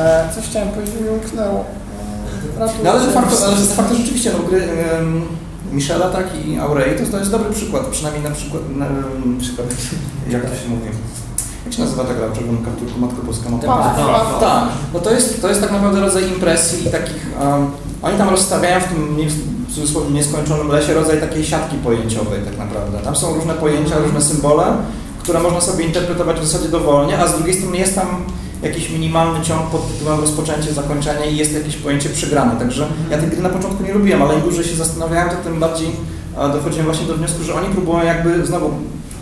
E, coś chciałem powiedzieć, mi umknęło. E, No ale de facto, ale de facto rzeczywiście no, gry um, Michela tak i Aurei to, to jest dobry przykład, przynajmniej na przykład, na, przykład jak to się mówi. Jak się nazywa ta gra w czerwonym kapturku Matko Boska ma Paf, paf. Tak, no to jest, to jest tak naprawdę rodzaj impresji i takich, um, oni tam rozstawiają w tym w cudzysłowie nieskończonym lesie rodzaj takiej siatki pojęciowej tak naprawdę. Tam są różne pojęcia, różne symbole, które można sobie interpretować w zasadzie dowolnie, a z drugiej strony jest tam jakiś minimalny ciąg pod tytułem rozpoczęcie, zakończenie i jest jakieś pojęcie przegrane. Także ja tej gry na początku nie lubiłem, ale im dłużej się zastanawiałem, to tym bardziej e, dochodziłem właśnie do wniosku, że oni próbują jakby znowu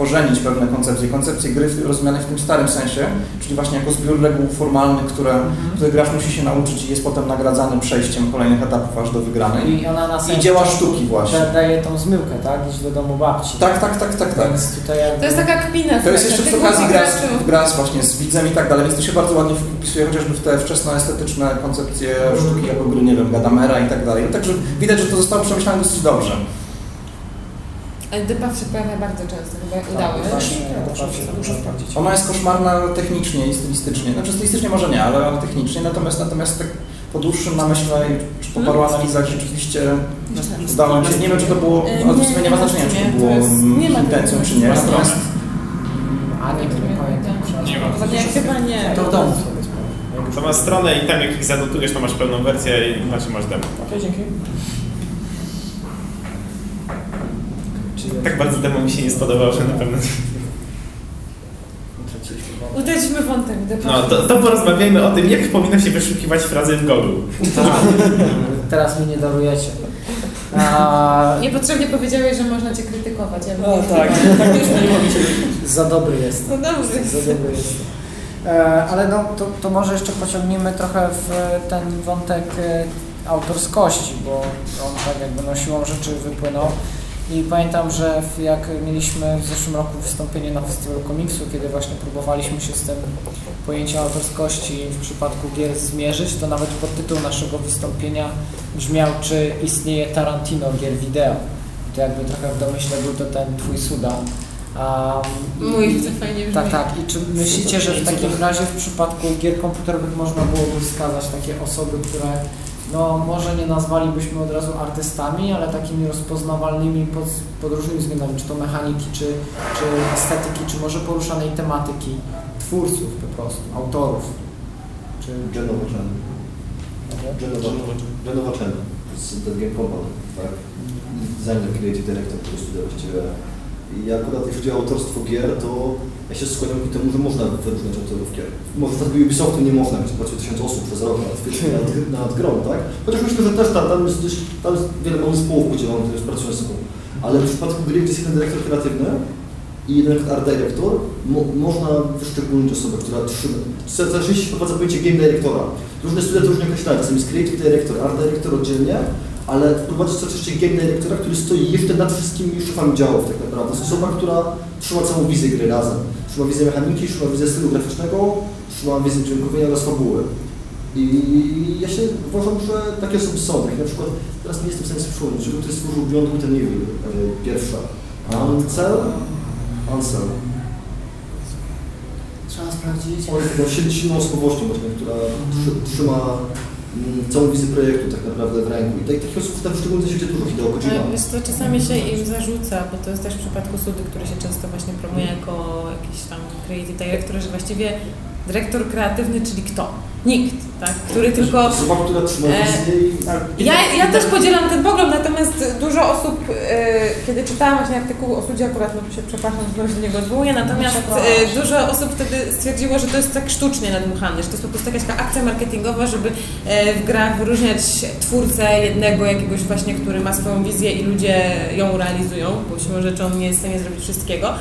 ożenić pewne koncepcje, koncepcje gry w- rozumiane w tym starym sensie, czyli właśnie jako zbiór reguł formalnych, które, które gracz musi się nauczyć i jest potem nagradzany przejściem kolejnych etapów aż do wygranej. I ona na I dzieła sztuki właśnie. da- Daje tą zmyłkę, tak? Idź do domu babci. Tak, tak, tak, tak, tak. Więc tutaj jakby... To jest taka kpina. To jest jeszcze przy okazji gra, właśnie z widzem i tak dalej, więc to się bardzo ładnie wpisuje chociażby w te wczesnoestetyczne koncepcje sztuki jako gry, nie wiem, Gadamera i tak dalej. No, także widać, że to zostało przemyślane dosyć dobrze. Ale dypa się pojawia bardzo często, chyba Tak, udało się. właśnie, to się muszę sprawdzić. Ona jest koszmarna technicznie i stylistycznie. Znaczy stylistycznie może nie, ale, ale technicznie. Natomiast natomiast tak po dłuższym namyśle i czy po paru analizach rzeczywiście udało mi się. Nie wiem, czy to było, ale to w nie, sumie nie ma znaczenia, czy nie, to było to jest- nie ma intencją, czy nie. Natomiast A nie, to nie pamiętam. Nie chyba nie. To w domu. To ma stronę i tam jak ich zanotujesz, to masz pełną wersję i inaczej masz demo. Okej, dzięki. Tak bardzo demo mi się nie spodobało, że na pewno... Utraciliśmy wątek. No to, to porozmawiajmy o tym, jak powinno się wyszukiwać frazy w Google. Tak. Teraz mi nie darujecie. A, Niepotrzebnie powiedziałeś, że można cię krytykować. Ja No tak, tak już nie mówicie. za dobry jest. No dobrze. Za dobry jest. E, ale no, to, to może jeszcze pociągnijmy trochę w ten wątek e, autorskości, bo on tak jakby no, siłą rzeczy wypłynął. I pamiętam, że jak mieliśmy w zeszłym roku wystąpienie na festiwalu komiksu, kiedy właśnie próbowaliśmy się z tym pojęciem autorskości w przypadku gier zmierzyć, to nawet podtytuł naszego wystąpienia brzmiał, czy istnieje Tarantino gier wideo. I to jakby trochę w domyśle był to ten twój sudan. Um, Mój, to fajnie brzmi. tak, tak. I czy myślicie, że w takim razie w przypadku gier komputerowych można byłoby wskazać takie osoby, które no może nie nazwalibyśmy od razu artystami, ale takimi rozpoznawalnymi pod, pod różnymi względami, czy to mechaniki, czy, czy estetyki, czy może poruszanej tematyki twórców po prostu, autorów. Czy. Genova, Genova Chen z The Game Company, tak? Designer, creative director, który studia właściwie. I akurat jeśli chodzi o autorstwo gier, to ja się skłaniam ku temu, że można wyróżniać autorów. Może w przypadku Ubisoftu nie można, gdzie pracuje tysiąc osób przez rok nad, nad, nad grą, tak? Chociaż myślę, że też tam, tam, jest, dość- tam jest wiele małych zespołów podzielonych, które pracują ze sobą. Ale w przypadku gry, gdzie jest jeden dyrektor kreatywny i jeden art director, mo, można wyszczególnić osobę, która trzyma. Zazwyczaj się wprowadza pojęcie game directora. Różne studia to różnie określają. Czasem jest creative director, art director oddzielnie, ale prowadzi coraz game directora, który stoi jeszcze nad wszystkimi szefami działów tak naprawdę. To jest osoba, która trzyma całą wizję gry razem. Trzyma wizję mechaniki, trzyma wizję stylu graficznego, trzyma wizję dźwiękowienia oraz fabuły. I ja się uważam, że takie osoby są. Tak na przykład, teraz nie jestem w stanie sobie przypomnieć, że ktoś stworzył Beyond Good and Evil, e, pierwsza. Ansel? Ansel. trzeba sprawdzić? On jest silną osobowością która trzy, trzyma całą wizję projektu tak naprawdę w ręku. I tak- takich osób tam w szczególności się dużo Hideo Kojima. Ale Wiesz co, czasami się im zarzuca, bo to jest też w przypadku Sudy, który się często właśnie promuje jako jakiś tam creative director, że właściwie dyrektor kreatywny, czyli kto? Nikt, tak? Który tylko... Osoba, która trzyma E, wizję i... Ja, ja też podzielam ten pogląd, natomiast dużo osób, e, kiedy czytałam właśnie artykuł o sudzie, akurat no się przepraszam, że się do niego odwołuję, natomiast e, dużo osób wtedy stwierdziło, że to jest tak sztucznie nadmuchane, że to jest po prostu jakaś taka akcja marketingowa, żeby e, w grach wyróżniać twórcę jednego jakiegoś właśnie, który ma swoją wizję i ludzie ją realizują, bo siłą rzeczy on nie jest w stanie zrobić wszystkiego.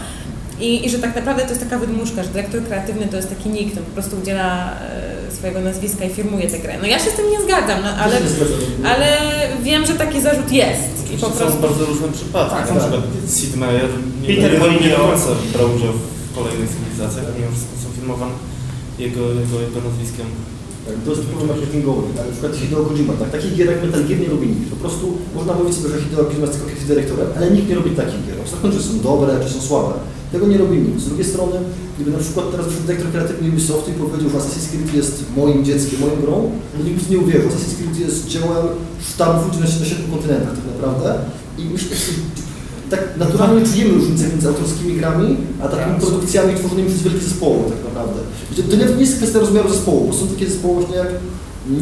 I, I że tak naprawdę to jest taka wydmuszka, że dyrektor kreatywny to jest taki nikt, on po prostu udziela e, swojego nazwiska i firmuje tę grę. No ja się z tym nie zgadzam, no, ale, ale wiem, że taki zarzut jest. I po Są prostu bardzo różne przypadki. Tak, na przykład Sid Meier nie, Peter nie, brał udział w kolejnych cywilizacjach, a mimo wszystko są filmowane jego, jego, jego nazwiskiem. Tak, to jest problem marketingowy. Tak, na przykład Hideo Kojima, tak, takich gier jak Metal Gear nie robi nikt. Po prostu można mówić sobie, że Hideo Kojima jest tylko dyrektorem, ale nikt nie robi takich gier. Ostatnio, czy są dobre, czy są słabe. Tego nie robi nikt. Z drugiej strony, gdyby na przykład teraz wyszedł dyrektor kreatywny Ubisoftu i powiedział, że Assassin's Creed jest moim dzieckiem, moją grą, to nikt nie uwierzył. Assassin's Creed jest dziełem sztabów ludzi na, na siedmiu kontynentach tak naprawdę. I myślę, że tak naturalnie czujemy różnicę między autorskimi grami, a takimi produkcjami tworzonymi przez wielkie zespoły tak naprawdę. To nie jest kwestia rozmiaru zespołu, bo są takie zespoły właśnie jak,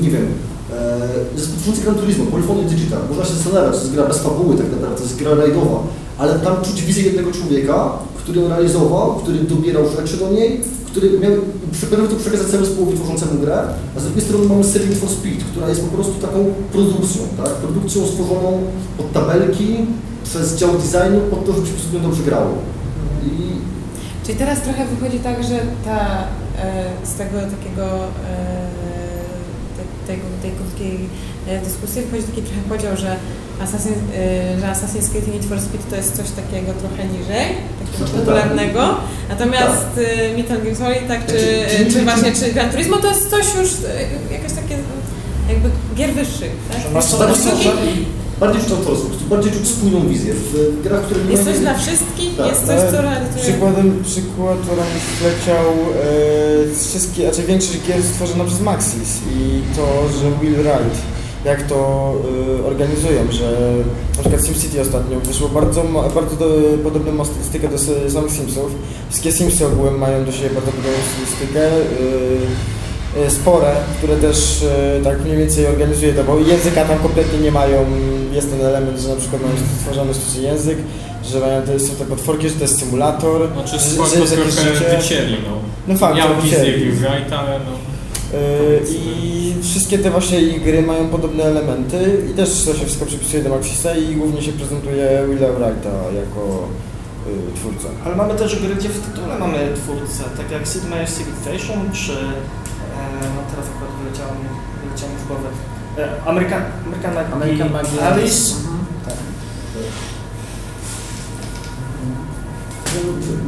nie wiem, e, zespół twórcy Gran Turismo, Polyphony Digital. Można się zastanawiać, to jest gra bez fabuły tak naprawdę, to jest gra rajdowa, ale tam czuć wizję jednego człowieka, który ją realizował, który dobierał rzeczy do niej, który miał, potrafił to przekazać całemu zespołowi tworzącemu grę, a z drugiej strony mamy serię for Speed, która jest po prostu taką produkcją, tak? produkcją stworzoną od tabelki, przez dział designu, po to, żeby się prostu dobrze grało. I Czyli teraz trochę wychodzi tak, że ta, e, z tego takiego, te, tego, tej krótkiej e, dyskusji wychodzi taki trochę podział, że Assassin, e, że Assassin's Creed i Need for Speed to jest coś takiego trochę niżej, takiego tak. popularnego, natomiast e, Metal Gear Solid, tak, czy, Czy- czy- czy, właśnie, czy Gran Turismo to jest coś już, jakieś takie jakby gier wyższych, tak? Masz tak bardziej czuć autorską, bardziej czuć spójną wizję. W grach, które Jest coś dla wszystkich, Tak, jest coś, co realizuje... Przykładem, przykład Oramus leciał e, wszystkie, znaczy większość gier stworzona przez Maxis i to, że Will Wright, jak to e, organizują, że na przykład SimCity ostatnio wyszło bardzo, bardzo do, podobną stylistykę do samych Simsów. Wszystkie Simsy ogółem mają do siebie bardzo podobną stylistykę. e, Spore, które też e, tak mniej więcej organizuje to, bo języka tam kompletnie nie mają, jest ten element, że na przykład mają stworzony sztuczny język, że mają te, są te potworki, że to jest symulator, Znaczy że, sport że jakieś trochę wycięli, no. No fakt, Miał wizję wycięli. Bill Wright, ale no... Yy, I wszystkie te właśnie gry mają podobne elementy i też to się wszystko przypisuje do Maxisa i głównie się prezentuje Willa Wrighta jako twórca. Ale mamy też gry, gdzie w tytule mamy twórcę, tak jak Sid Meier's Civilization, czy no teraz akurat wyleciało mi, wyleciało mi z głowy e, American, American, Mag- American Magic. Alice. Mhm, tak.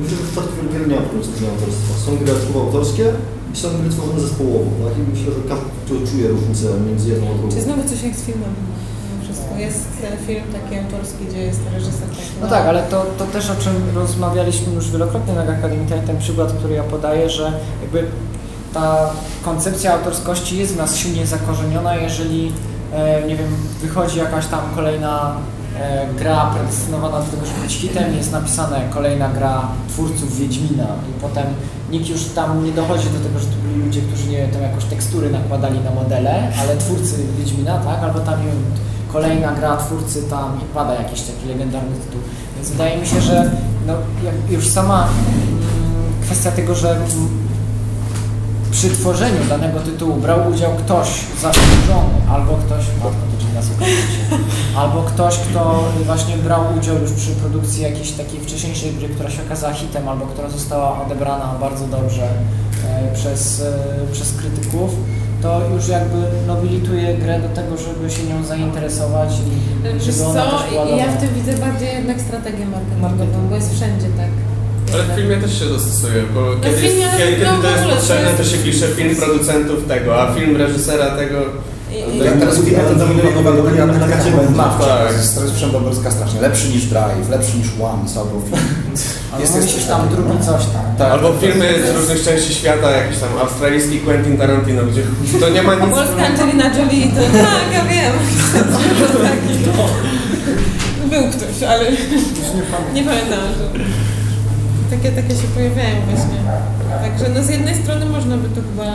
Myślę, że w przypadku gier nie ma problemu z tworzeniem autorstwa. Są gry autorskie i są gry tworzone zespołowo. Tak? I myślę, że każdy tu czuje różnicę między jedną a drugą. Czy znowu coś jak z filmem? Wszystko. Jest ten film taki autorski, gdzie jest reżyser taki. No tak, ale to, to też o czym rozmawialiśmy już wielokrotnie na Akademii, ten, ten przykład, który ja podaję, że jakby ta koncepcja autorskości jest w nas silnie zakorzeniona, jeżeli e, nie wiem, wychodzi jakaś tam kolejna e, gra predestynowana do tego, żeby być hitem, jest napisane kolejna gra twórców Wiedźmina i potem nikt już tam nie dochodzi do tego, że to byli ludzie, którzy nie wiem, tam jakoś tekstury nakładali na modele, ale twórcy Wiedźmina, tak, albo tam nie wiem, kolejna gra twórcy tam i pada jakiś taki legendarny tytuł. Więc wydaje mi się, że no, już sama mm, kwestia tego, że mm, przy tworzeniu danego tytułu brał udział ktoś zasłużony, albo ktoś, matko, to czyli nas albo ktoś, kto właśnie brał udział już przy produkcji jakiejś takiej wcześniejszej gry, która się okazała hitem, albo która została odebrana bardzo dobrze e, przez, e, przez krytyków, to już jakby nobilituje grę do tego, żeby się nią zainteresować i Wiesz żeby ona co, też była i ja w tym widzę bardziej jednak strategię marketingową, bo jest wszędzie tak. Ale w filmie też się dostosuje, bo w kiedy, filmie, ale kiedy, no kiedy w to jest potrzebne, to się pisze film producentów tego, a film reżysera tego I, i, Ja teraz Mówimy o tym, dominuje na karcie mawcie. Tak. Jest sprzęt strasznie. Lepszy niż Drive, lepszy niż One, albo Ale Jest- jest, tam coś drugi takiego. coś tam. Tak. Albo filmy z różnych części świata, jakiś tam australijski Quentin Tarantino, gdzie to nie ma nic... Polska Angelina Jolie to tak, ja wiem. Był ktoś, ale nie pamiętam, że takie, takie się pojawiają właśnie. Także no z jednej strony można by to chyba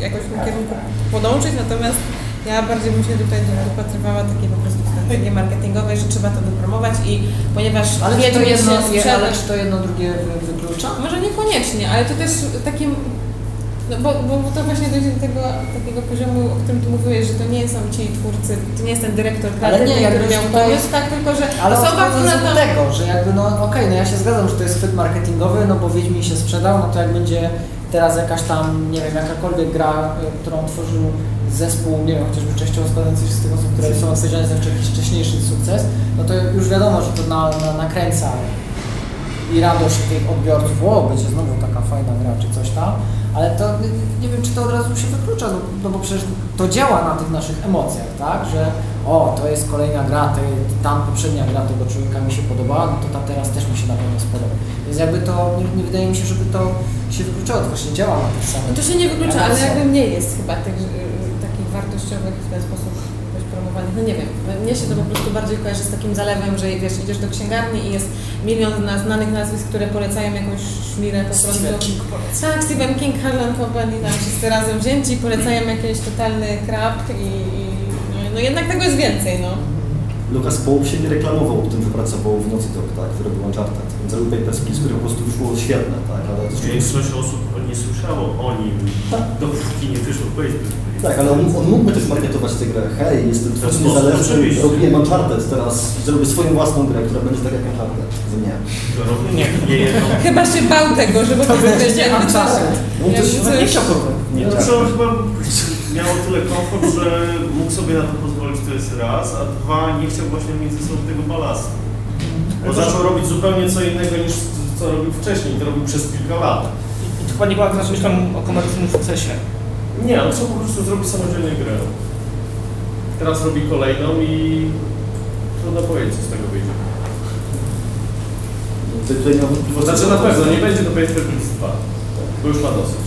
y, jakoś w tym kierunku podążyć, natomiast ja bardziej bym się tutaj dopatrywała takiej po prostu strategii marketingowej, że trzeba to wypromować i ponieważ Ale czy to jedno, się je, sprzeda- ale czy to jedno drugie wy- wyklucza? może niekoniecznie, ale to też takim. No bo, bo to właśnie dojdzie do tego takiego poziomu, o którym tu mówiłeś, że to nie są ci twórcy, to nie jest ten dyrektor kreatywny, nie, który miał tutaj- pomysł, tak, tylko że Ale osoba, która tam... tego, że jakby no okej, no ja się zgadzam, że to jest chwyt marketingowy, no bo Wiedźmin się sprzedał, no to jak będzie teraz jakaś tam, nie wiem, jakakolwiek gra, y, którą tworzył zespół, nie wiem, chociażby częściowo składający się z tych osób, które są odpowiedzialne za jakiś wcześniejszy sukces, no to już wiadomo, że to na, na, nakręca i radość tych odbiorców, o, będzie znowu taka fajna gra, czy coś tam, ale to nie, nie wiem, czy to od razu się wyklucza, no, no bo przecież to działa na tych naszych emocjach, tak, że o, to jest kolejna gra, te, tam poprzednia gra tego człowieka mi się podobała, no to ta teraz też mi się na pewno spodoba. Więc jakby to, nie, nie wydaje mi się, żeby to się wykluczało, to właśnie działa na tych samych. No to się nie wyklucza, ale jakby mniej jest chyba tych y, takich wartościowych w ten sposób No nie wiem, mnie się to po prostu bardziej kojarzy z takim zalewem, że wiesz, idziesz do księgarni i jest milion na, znanych nazwisk, które polecają jakąś szmirę po prostu. Stephen King Tak, Stephen King, Harlan Company, tam wszyscy razem wzięci polecają jakiś totalny krab i, i no, no jednak tego jest więcej, no. Lucas Pope się nie reklamował tym, że pracował w Naughty Dog, tak, które było Uncharted. Więc zrobił Papers, Please, które po prostu wyszło świetne, tak, ale... Większość osób nie słyszało o nim, dopóki nie wyszło Facebook. Tak, ale on, on mógłby też marketować tę grę. Hej, jestem twórcą niezależny, robiłem Uncharted, teraz zrobię swoją własną grę, która będzie tak jak Uncharted. To nie. Nie, nie. Chyba się bał tego, żeby to powiedzieć jakby coś. Uncharted. No Nie, No, tak. to on chyba miał tyle komfort, że mógł sobie na to pozwolić, to jest raz, a dwa, nie chciał właśnie mieć ze sobą tego balastu. Bo zaczął robić zupełnie co innego niż co robił wcześniej, to robił przez kilka lat. I to chyba nie była teraz myślą o komercyjnym sukcesie. Nie, on chciał po prostu zrobić samodzielnie grę. Teraz robi kolejną i trudno powiedzieć, co z tego wyjdzie. Tutaj- Tutaj nie mam wątpliwości. Znaczy na pewno nie będzie to Paper Please 2, bo już ma dosyć.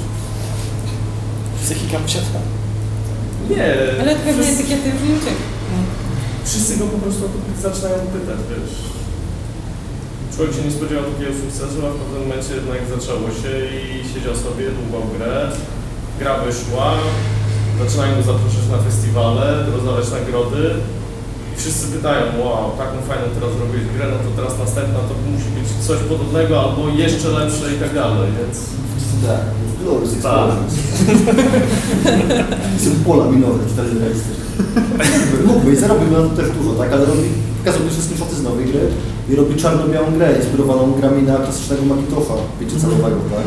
Psychika posiadka. Nie, Ale pewnie wszyscy, etykiety uciekł. wszyscy go po prostu zaczynają pytać, wiesz. Człowiek się nie spodziewał takiego sukcesu, a w pewnym momencie jednak zaczęło się i siedział sobie, dłubał grę, gra wyszła, zaczynają go zapraszać na festiwale, rozdawać nagrody i wszyscy pytają, wow, taką fajną teraz zrobiłeś grę, no to teraz następna to musi być coś podobnego albo jeszcze lepsze i tak dalej, więc... Tak, Glorious Tak. Explosions. Są pola minowe, cztery realistyczne. Mógłby i zarobił na to też dużo, tak, ale robi, pokazał mi wszystkim foty z nowej gry i robi czarno-białą grę, inspirowaną grami na klasycznego Magitofa, pięciocalowego, tak.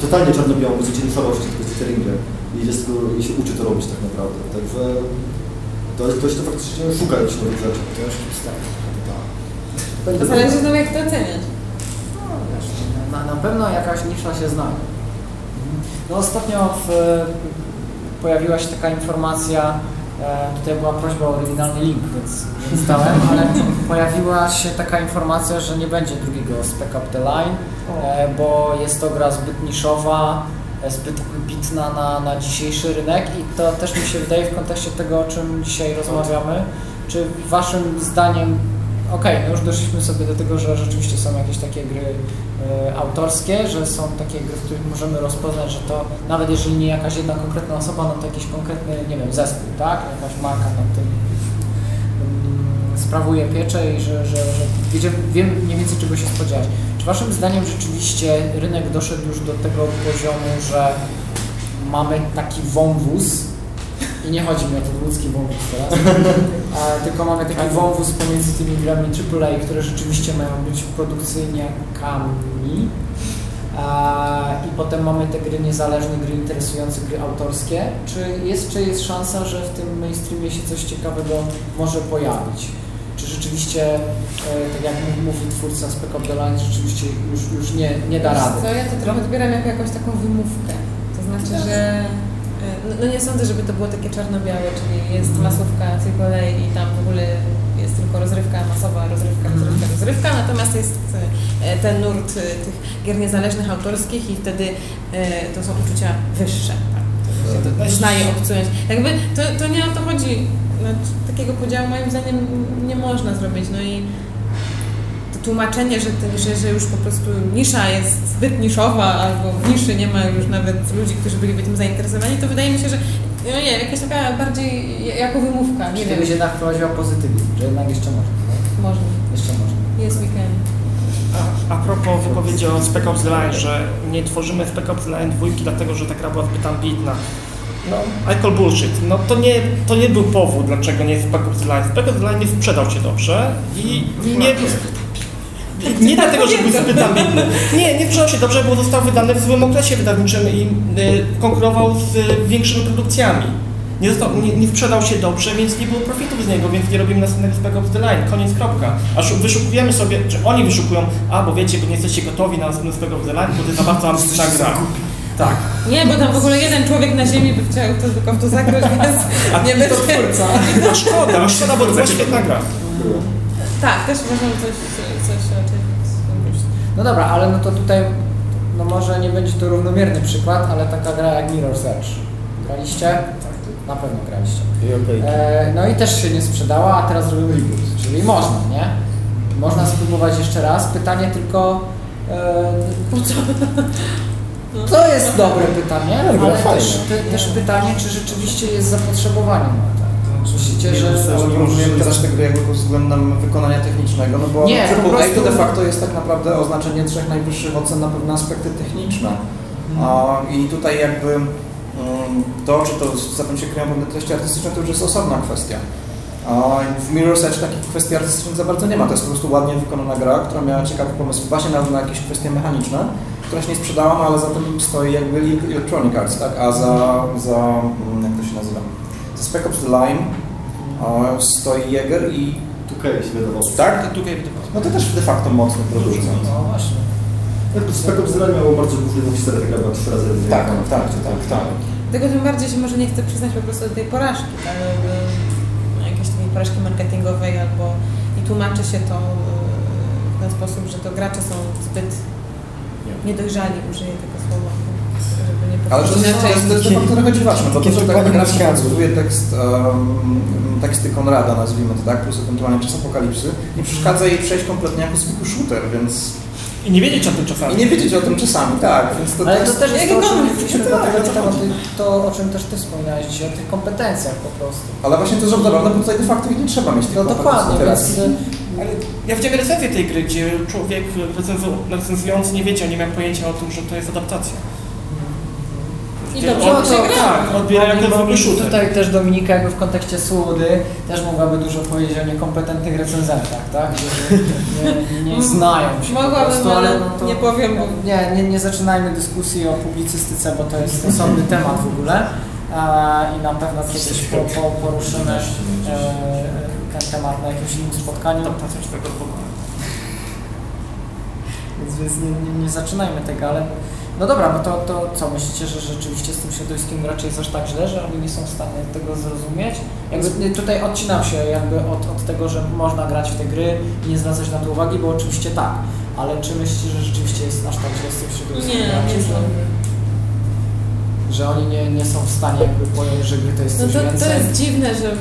Totalnie czarno-białą, bez cieni szarości, tylko z litteringiem. I, jest, I się uczy to robić tak naprawdę, także to jest ktoś, kto faktycznie szuka jakichś nowych rzeczy. To już. To zależy znowu jak to oceniać. No, wiesz, na, na pewno jakaś nisza się zna. No ostatnio w, pojawiła się taka informacja, tutaj była prośba o oryginalny link, więc nie dałem, ale pojawiła się taka informacja, że nie będzie drugiego Spec Up The Line, e, bo jest to gra zbyt niszowa, e, zbyt ambitna na, na dzisiejszy rynek i to też mi się wydaje w kontekście tego, o czym dzisiaj rozmawiamy, czy waszym zdaniem Okej, no już doszliśmy sobie do tego, że rzeczywiście są jakieś takie gry e, autorskie, że są takie gry, w których możemy rozpoznać, że to nawet jeżeli nie jakaś jedna konkretna osoba, no to jakiś konkretny, nie wiem, zespół, tak? Jakaś marka nad tym mm, sprawuje pieczę i że, że, że wiecie, wiem mniej więcej czego się spodziewać. Czy waszym zdaniem rzeczywiście rynek doszedł już do tego poziomu, że mamy taki wąwóz i nie chodzi mi o ten ludzki wąwóz teraz, a tylko mamy taki wąwóz pomiędzy tymi grami AAA, które rzeczywiście mają być produkcyjniakami a, i potem mamy te gry niezależne, gry interesujące, gry autorskie. Czy jest, czy jest szansa, że w tym mainstreamie się coś ciekawego może pojawić? Czy rzeczywiście, e, tak jak mówi twórca Spec Up The Line, rzeczywiście już, już nie, nie da rady? Co, ja to trochę odbieram jako jakąś taką wymówkę. To znaczy, że No, no nie sądzę, żeby to było takie czarno-białe, czyli jest masówka AAA i tam w ogóle jest tylko rozrywka masowa, rozrywka, rozrywka, rozrywka, natomiast jest e, ten nurt e, tych gier niezależnych, autorskich i wtedy e, to są uczucia wyższe. Tak? To Znaje, obcując. Jakby to, to nie o to chodzi. Znaczy, takiego podziału moim zdaniem nie można zrobić. No i tłumaczenie, że, ten, że, że już po prostu nisza jest zbyt niszowa, albo w niszy nie ma już nawet ludzi, którzy byliby tym zainteresowani, to wydaje mi się, że no nie, jakaś taka bardziej jako wymówka, nie Czy wiem, byś jednak wprowadziła pozytywizm, że jednak jeszcze można. tak? można. Jeszcze można. Jest weekend. A, a propos wypowiedzi o Spec Ops The Line, że nie tworzymy Spec Ops The Line dwójki, dlatego że ta gra była zbyt ambitna. No, I call bullshit. No to nie, to nie był powód, dlaczego nie jest Spec Ops The Line. Spec Ops The Line nie sprzedał się dobrze i i nie... Nie dlatego, że był zbyt ambitny. Nie, nie sprzedał się dobrze, bo został wydany w złym okresie wydawniczym i y, konkurował z y, większymi produkcjami. Nie, został, nie, nie sprzedał się dobrze, więc nie było profitów z niego, więc nie robimy następnego Spec Ops The Line. Koniec, kropka. Aż wyszukujemy sobie, czy oni wyszukują, a bo wiecie, bo nie jesteście gotowi na następny Spec Ops The Line, bo to jest za bardzo ambitna gra. Tak. Nie, bo tam w ogóle jeden człowiek na ziemi by chciał to, tylko w to zagrać, więc nie będzie. A szkoda, a szkoda, bo to była świetna gra. Tak, też uważam coś. No dobra, ale no to tutaj, no może nie będzie to równomierny przykład, ale taka gra jak Mirror's Edge. Graliście? Tak. Na pewno graliście. E, no i też się nie sprzedała, a teraz robią reboot, czyli można, nie? Można spróbować jeszcze raz. Pytanie tylko... E, co? to jest dobre pytanie, No, ale też, te, też pytanie, czy rzeczywiście jest zapotrzebowanie na to. Myślicie, że... Ale porównujemy teraz tego jakby pod względem wykonania technicznego, no bo Nie, po prostu- to de facto jest tak naprawdę oznaczenie trzech najwyższych ocen na pewne aspekty techniczne. A, I tutaj jakby mm, to, czy to za tym się kryją pewne treści artystyczne, to już jest osobna kwestia. A w Mirror's Edge takich kwestii artystycznych za bardzo nie ma. To jest po prostu ładnie wykonana gra, która miała ciekawy pomysł właśnie na, na jakieś kwestie mechaniczne, która się nie sprzedała, no ale za tym stoi jakby Electronic Arts, tak? A za, za mm, jak to się nazywa? Za Spec Ops The Line a, stoi Jäger i Tukej się wydawało. tak? No to też de facto mocny producent. No właśnie. Jakby Spec Ops The Line miało bardzo główną historię, taka była trzy razy Tak, tak, tak, tak. Tego tym bardziej się może nie chcę przyznać po prostu do tej porażki, tak? Jakiejś takiej porażki marketingowej albo i tłumaczy się to yy, w ten sposób, że to gracze są zbyt niedojrzali, użyję tego słowa. Nie Ale to jest, to inaczej. jest, to jest facto trochę dziwaczne, bo to, że tak gra cytuje tekst, um, teksty Konrada, nazwijmy to tak, plus ewentualnie czas apokalipsy, nie przeszkadza jej przejść kompletnie jako zwykły shooter, więc... I nie wiedzieć o tym czasami. I nie wiedzieć o tym czasami, tak, więc to, Ale to jest... też jest to, o czym Tak, to, o czym też Ty wspominałeś dzisiaj, o tych kompetencjach po prostu. Ale właśnie to jest zabawne, bo tutaj de facto ich nie trzeba mieć tych No dokładnie, więc... Ale ja widziałem recenzję tej gry, gdzie człowiek recenzu- recenzujący nie wiedział, nie miał pojęcia o tym, że to jest adaptacja. I dobrze on- o to gra. Tak, odbiera jako zwykły Mogłaby shooter. Tutaj też Dominika jakby w kontekście Sułdy też mogłaby dużo powiedzieć o niekompetentnych recenzentach, tak? Że nie, nie znają się po Mogłabym, prostu, ale no to- nie powiem, bo Nie, nie, nie zaczynajmy dyskusji o publicystyce, bo to jest osobny temat w ogóle e, i na pewno kiedyś po, po, poruszymy e, ten temat na jakimś innym spotkaniu. Więc nie, nie, nie zaczynajmy tego, ale no dobra, no to, to co, myślicie, że rzeczywiście z tym środowiskiem raczej jest aż tak źle, że oni nie są w stanie tego zrozumieć? Jakby tutaj odcinam się jakby od, od tego, że można grać w te gry i nie zwracać na to uwagi, bo oczywiście tak, ale czy myślicie, że rzeczywiście jest aż tak źle z tym środowiskiem nie, graczy, nie że, że oni nie, nie są w stanie jakby pojąć, że gry to jest No coś to, więcej? to jest dziwne, że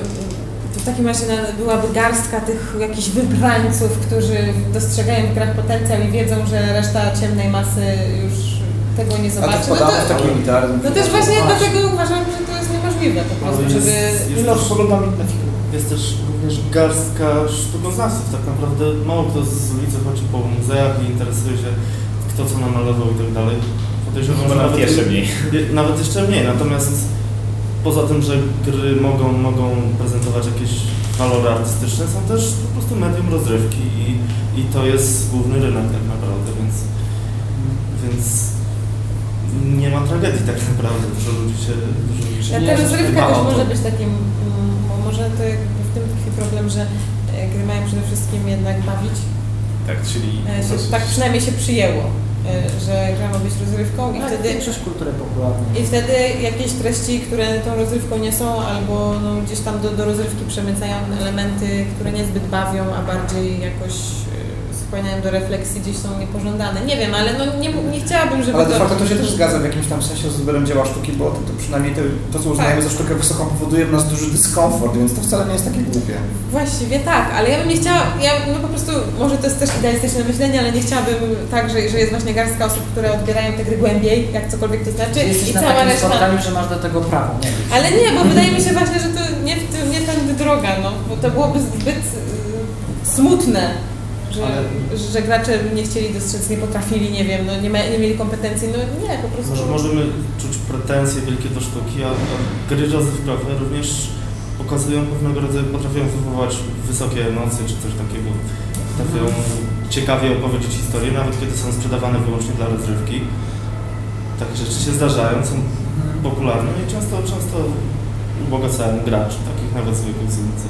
w takim razie byłaby garstka tych jakichś wybrańców, którzy dostrzegają w grach potencjał i wiedzą, że reszta ciemnej masy już tego nie A to zobaczy. No to, w taki elitaryzm. no też właśnie dlatego uważam, że to jest niemożliwe po prostu, jest- żeby... jest też- filmy? Jest też również garstka sztukoznawców. Tak naprawdę mało kto z ulicy chodzi po muzeach i interesuje się, kto co namalował i tak dalej. Podejrzewam, że nawet, jeszcze mniej. nawet jeszcze mniej. Natomiast poza tym, że gry mogą, mogą prezentować jakieś walory artystyczne, są też po prostu medium rozrywki i, i to jest główny rynek tak naprawdę, więc, więc nie ma tragedii tak naprawdę. Dużo ludzi się, dużo ludzi się ta rozrywka też może być takim, mm, bo może to jakby w tym tkwi problem, że e, gry mają przede wszystkim jednak bawić. Tak, czyli... E, się, tak przynajmniej się przyjęło. y, że gra ma być rozrywką i wtedy... większość kultury popularnej. I wtedy jakieś treści, które tą rozrywką nie są, albo no, gdzieś tam do, do rozrywki przemycają elementy, które niezbyt bawią, a bardziej jakoś skłaniają do refleksji, gdzieś są niepożądane. Nie wiem, ale no, nie, nie chciałabym, żeby Ale de to... facto to się też zgadza w jakimś tam sensie z odbiorem dzieła sztuki, bo to, to przynajmniej to, to, co uznajemy za sztukę wysoką, powoduje w nas duży dyskomfort, więc to wcale nie jest takie głupie. Właściwie tak, ale ja bym nie chciała, ja no po prostu, może to jest też idealistyczne myślenie, ale nie chciałabym tak, że, że jest właśnie garstka osób, które odbierają te gry głębiej, jak cokolwiek to znaczy jesteś i na cała takim reszta... spotkaniu, że masz do tego prawo. Nie. Ale nie, bo wydaje mi się właśnie, że to nie, nie tędy droga, no, bo to byłoby zbyt y, smutne, że, że gracze nie chcieli dostrzec, nie potrafili, nie wiem, no, nie, ma, nie mieli kompetencji, no nie, po prostu... Może możemy czuć pretensje wielkie do sztuki, a, a gry rozrywkowe również pokazują pewnego rodzaju, potrafią wywołać wysokie emocje czy coś takiego. Potrafią ciekawie opowiedzieć historię, nawet kiedy są sprzedawane wyłącznie dla rozrywki. Takie rzeczy się zdarzają, są popularne i często, często ubogacają graczy, takich nawet zwykłych z ulicy.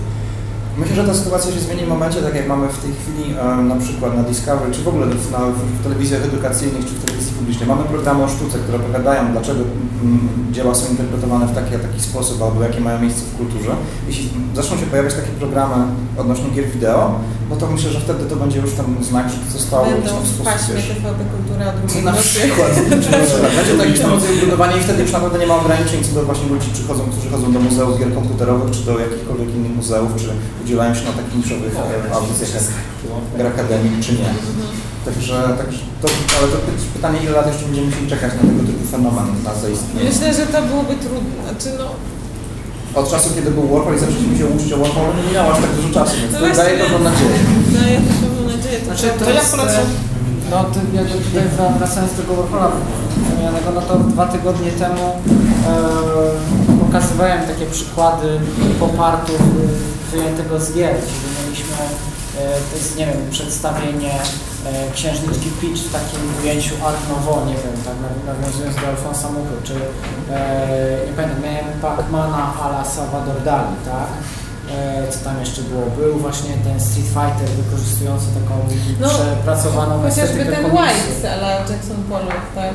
Myślę, że ta sytuacja się zmieni w momencie, tak jak mamy w tej chwili na przykład na Discovery, czy w ogóle w, na, w telewizjach edukacyjnych, czy w telewizji publicznej. Mamy programy o sztuce, które opowiadają, dlaczego mm, dzieła są interpretowane w taki a taki sposób, albo jakie mają miejsce w kulturze. Jeśli zaczną się pojawiać takie programy odnośnie gier wideo, no to myślę, że wtedy to będzie już ten znak, że to zostało Będą w sposób, paśmie TVP Kultura drugiej na przykład. Będzie to jakieś tam rodzaj budowania i wtedy już naprawdę nie ma ograniczeń co do właśnie ludzi, czy chodzą, którzy chodzą do muzeów gier komputerowych, czy do jakichkolwiek innych muzeów, czy udzielają się na takich niszowych audycjach jak Gra Academic, czy nie. Także, także to, ale to py- pytanie, ile lat jeszcze będziemy musieli czekać na tego typu fenomen na zaistnienie. Myślę, że to byłoby trudne, znaczy no... Od czasu, kiedy był Warhol i zaczęliśmy się uczyć o Warholu, nie minęło aż tak dużo czasu, więc To to właśnie- daje pewną nadzieję. Daję też pewną nadzieję. To Znaczy, prawda. to jest, e, no to ja to tutaj wra- wracając do tego Warhola wspomnianego, no to dwa tygodnie temu e, pokazywałem takie przykłady popartów wyjętego z gier, czyli mieliśmy e, to jest, nie wiem, przedstawienie e, księżniczki Peach w takim ujęciu Art Nouveau, nie wiem, tak naw- nawiązując do Alfonsa Muchy, czy e, nie pamiętam, miałem Pacmana a la Salvador Dali, tak? Co tam jeszcze było? Był właśnie ten Street Fighter wykorzystujący taką No, przepracowaną Chociażby estetykę ten komiksu. White, ale Jackson Pollock, tak?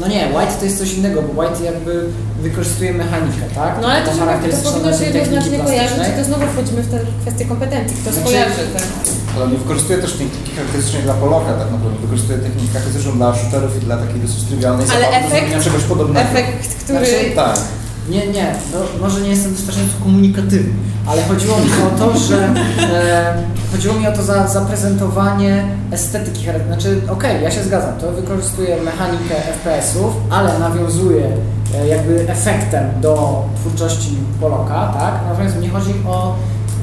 No nie, White to jest coś innego, bo White jakby wykorzystuje mechanikę, tak? No ale to, to charakterystyczną powinno się techniki jednoznacznie kojarzyć, czy to znowu wchodzimy w te kwestie kompetencji, kto Znaczy- skojarzy, tak? Ale nie wykorzystuje też techniki charakterystycznej dla Poloka tak naprawdę. Wykorzystuje technikę charakterystyczną dla shooterów i dla takiej dosyć trywialnej Ale zabawy efekt- czegoś podobnego. Efekt, który... Znaczy, Tak. Nie, nie, no, może nie jestem wystarczająco komunikatywny, ale chodziło mi o to, że e, chodziło mi o to za zaprezentowanie estetyki charakterystycznej. Znaczy, okej, ja się zgadzam, to wykorzystuje mechanikę FPS-ów, ale nawiązuje e, jakby efektem do twórczości Poloka, tak? Natomiast mnie chodzi o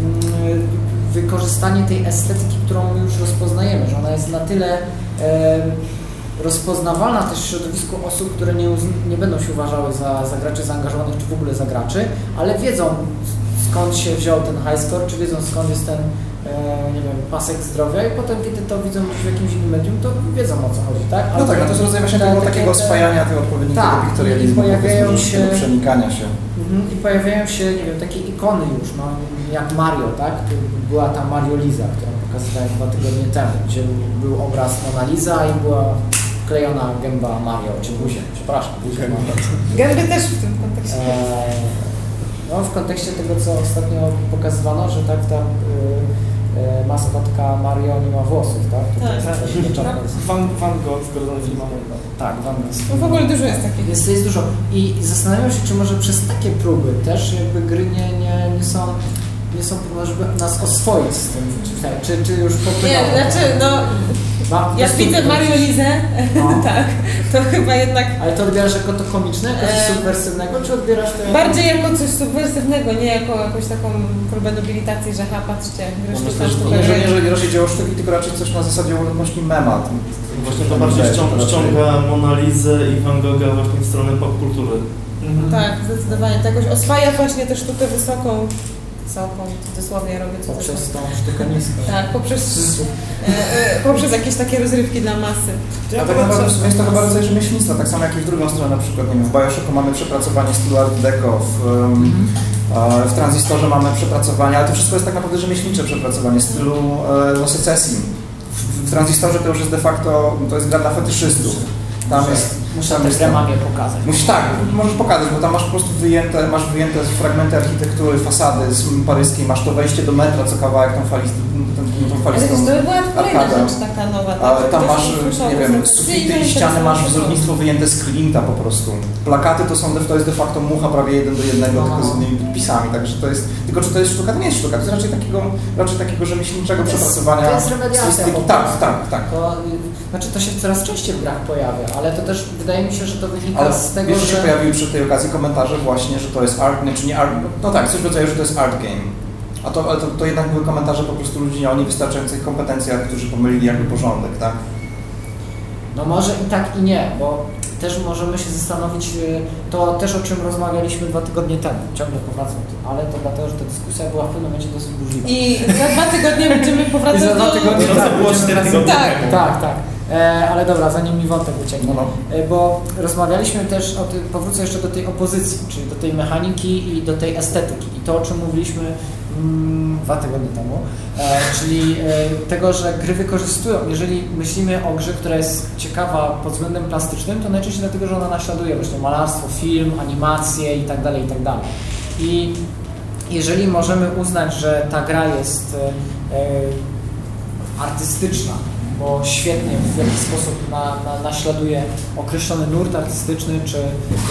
mm, wykorzystanie tej estetyki, którą my już rozpoznajemy, że ona jest na tyle e, rozpoznawalna też w środowisku osób, które nie, nie będą się uważały za, za graczy zaangażowanych, czy w ogóle za graczy, ale wiedzą skąd się wziął ten high score, czy wiedzą skąd jest ten e, nie wiem, pasek zdrowia i potem kiedy to widzą w jakimś innym medium, to wiedzą o co chodzi, tak? No tak, no to jest rodzaj właśnie tego takiego spajania tych odpowiedników Tak, do piktorializmu, i pojawiają się- przenikania się. Mhm. I pojawiają się, nie wiem, takie ikony już, no, jak Mario, tak? Była ta Mario Liza, którą pokazywałem dwa tygodnie temu, gdzie był obraz Mona Lisa i była klejona gęba Mario, czy buzia, przepraszam, buzia Mario. Gęby też w tym kontekście. Eee, no, w kontekście tego, co ostatnio pokazywano, że tak ta y, y, maskotka Mario nie ma włosów, tak? Tak. jest ta czapka jest- Van, Van Gogh w Gordon Freemanem. Tak, Van Gogh. No w ogóle dużo jest takich. Jest, jest dużo. I zastanawiam się, czy może przez takie próby też jakby gry nie, nie, nie są, nie są próby, żeby nas oswoić z tym, czy, czy, czy już Nie, popłynęło. znaczy, no, Ma- jak bez widzę tu- Mario Lizę, No. tak, to chyba jednak Ale to odbierasz jako to komiczne, jako coś Eee, subwersywnego, czy odbierasz to jako... bardziej jako coś subwersywnego, nie jako jakąś taką próbę nobilitacji, że ha, patrzcie, No tutaj jeżeli, jeżeli raczej dzieło sztuki, tylko raczej coś na zasadzie uległości memat. Właśnie to bardziej ściąga, ściąga Monalizę i Van Gogha właśnie w stronę popkultury. Tak, zdecydowanie. To jakoś oswaja właśnie tę sztukę wysoką, wysoką, w cudzysłowie robię Poprzez cudzysłów. tą sztukę niską. Tak, poprzez, e, e, poprzez jakieś takie rozrywki dla masy. A tak naprawdę w sumie jest to chyba rodzaj rzemieślnictwa, tak samo jak i w drugą stronę, na przykład nie wiem, w Bioshocku mamy przepracowanie stylu Art Deco, w, e, w Transistorze mamy przepracowanie, ale to wszystko jest tak naprawdę rzemieślnicze przepracowanie stylu e, no, secesji. W, w Tranzystorze to już jest de facto, to jest gra dla fetyszystów. Tam jest, Muszę tam tę jest mamie pokazać. Musisz tak, możesz pokazać, bo tam masz po prostu wyjęte, masz wyjęte fragmenty architektury, fasady z paryskiej, masz to wejście do metra, co kawałek tą, falist, tą, tą Ale falistą wiesz, to była kolejna arkadę. rzecz taka nowa. tak? Ale tam masz, nie wiem, sufity i ściany masz wzornictwo wyjęte z Klinta po prostu. Plakaty to są, to jest de facto mucha prawie jeden do jednego, No. tylko z innymi podpisami, także to jest, tylko czy to jest sztuka, to nie jest sztuka, to jest raczej takiego, raczej takiego rzemieślniczego To jest- przepracowania to jest stylistyki. Tak, tak, tak. To, znaczy to się coraz częściej w grach pojawia, ale to też wydaje mi się, że to wynika Ale z tego, wiesz, że się pojawiły przy tej okazji komentarze właśnie, że to jest art, nie, czy nie art, no tak, coś w rodzaju, że to jest art game. A to, ale to, to jednak były komentarze po prostu ludzi o niewystarczających kompetencjach, którzy pomylili jakby porządek, tak? No może i tak i nie, bo też możemy się zastanowić, y, to też o czym rozmawialiśmy dwa tygodnie temu, ciągle powracam tu, ale to dlatego, że ta dyskusja była w pewnym momencie dosyć burzliwa. I za dwa tygodnie będziemy I powracać za dwa do... tygodnie To, co tak, było będziemy cztery wracać- tygodnie Tak. Tak, tak. E, ale dobra, zanim mi wątek ucieknie. No, E, Bo rozmawialiśmy też o tym, powrócę jeszcze do tej opozycji, czyli do tej mechaniki i do tej estetyki. I to, o czym mówiliśmy mm, dwa tygodnie temu, e, czyli e, tego, że gry wykorzystują, jeżeli myślimy o grze, która jest ciekawa pod względem plastycznym, to najczęściej dlatego, że ona naśladuje właśnie malarstwo, film, animacje itd. itd. I jeżeli możemy uznać, że ta gra jest e, e, artystyczna, bo świetnie w jakiś sposób na, na, naśladuje określony nurt artystyczny, czy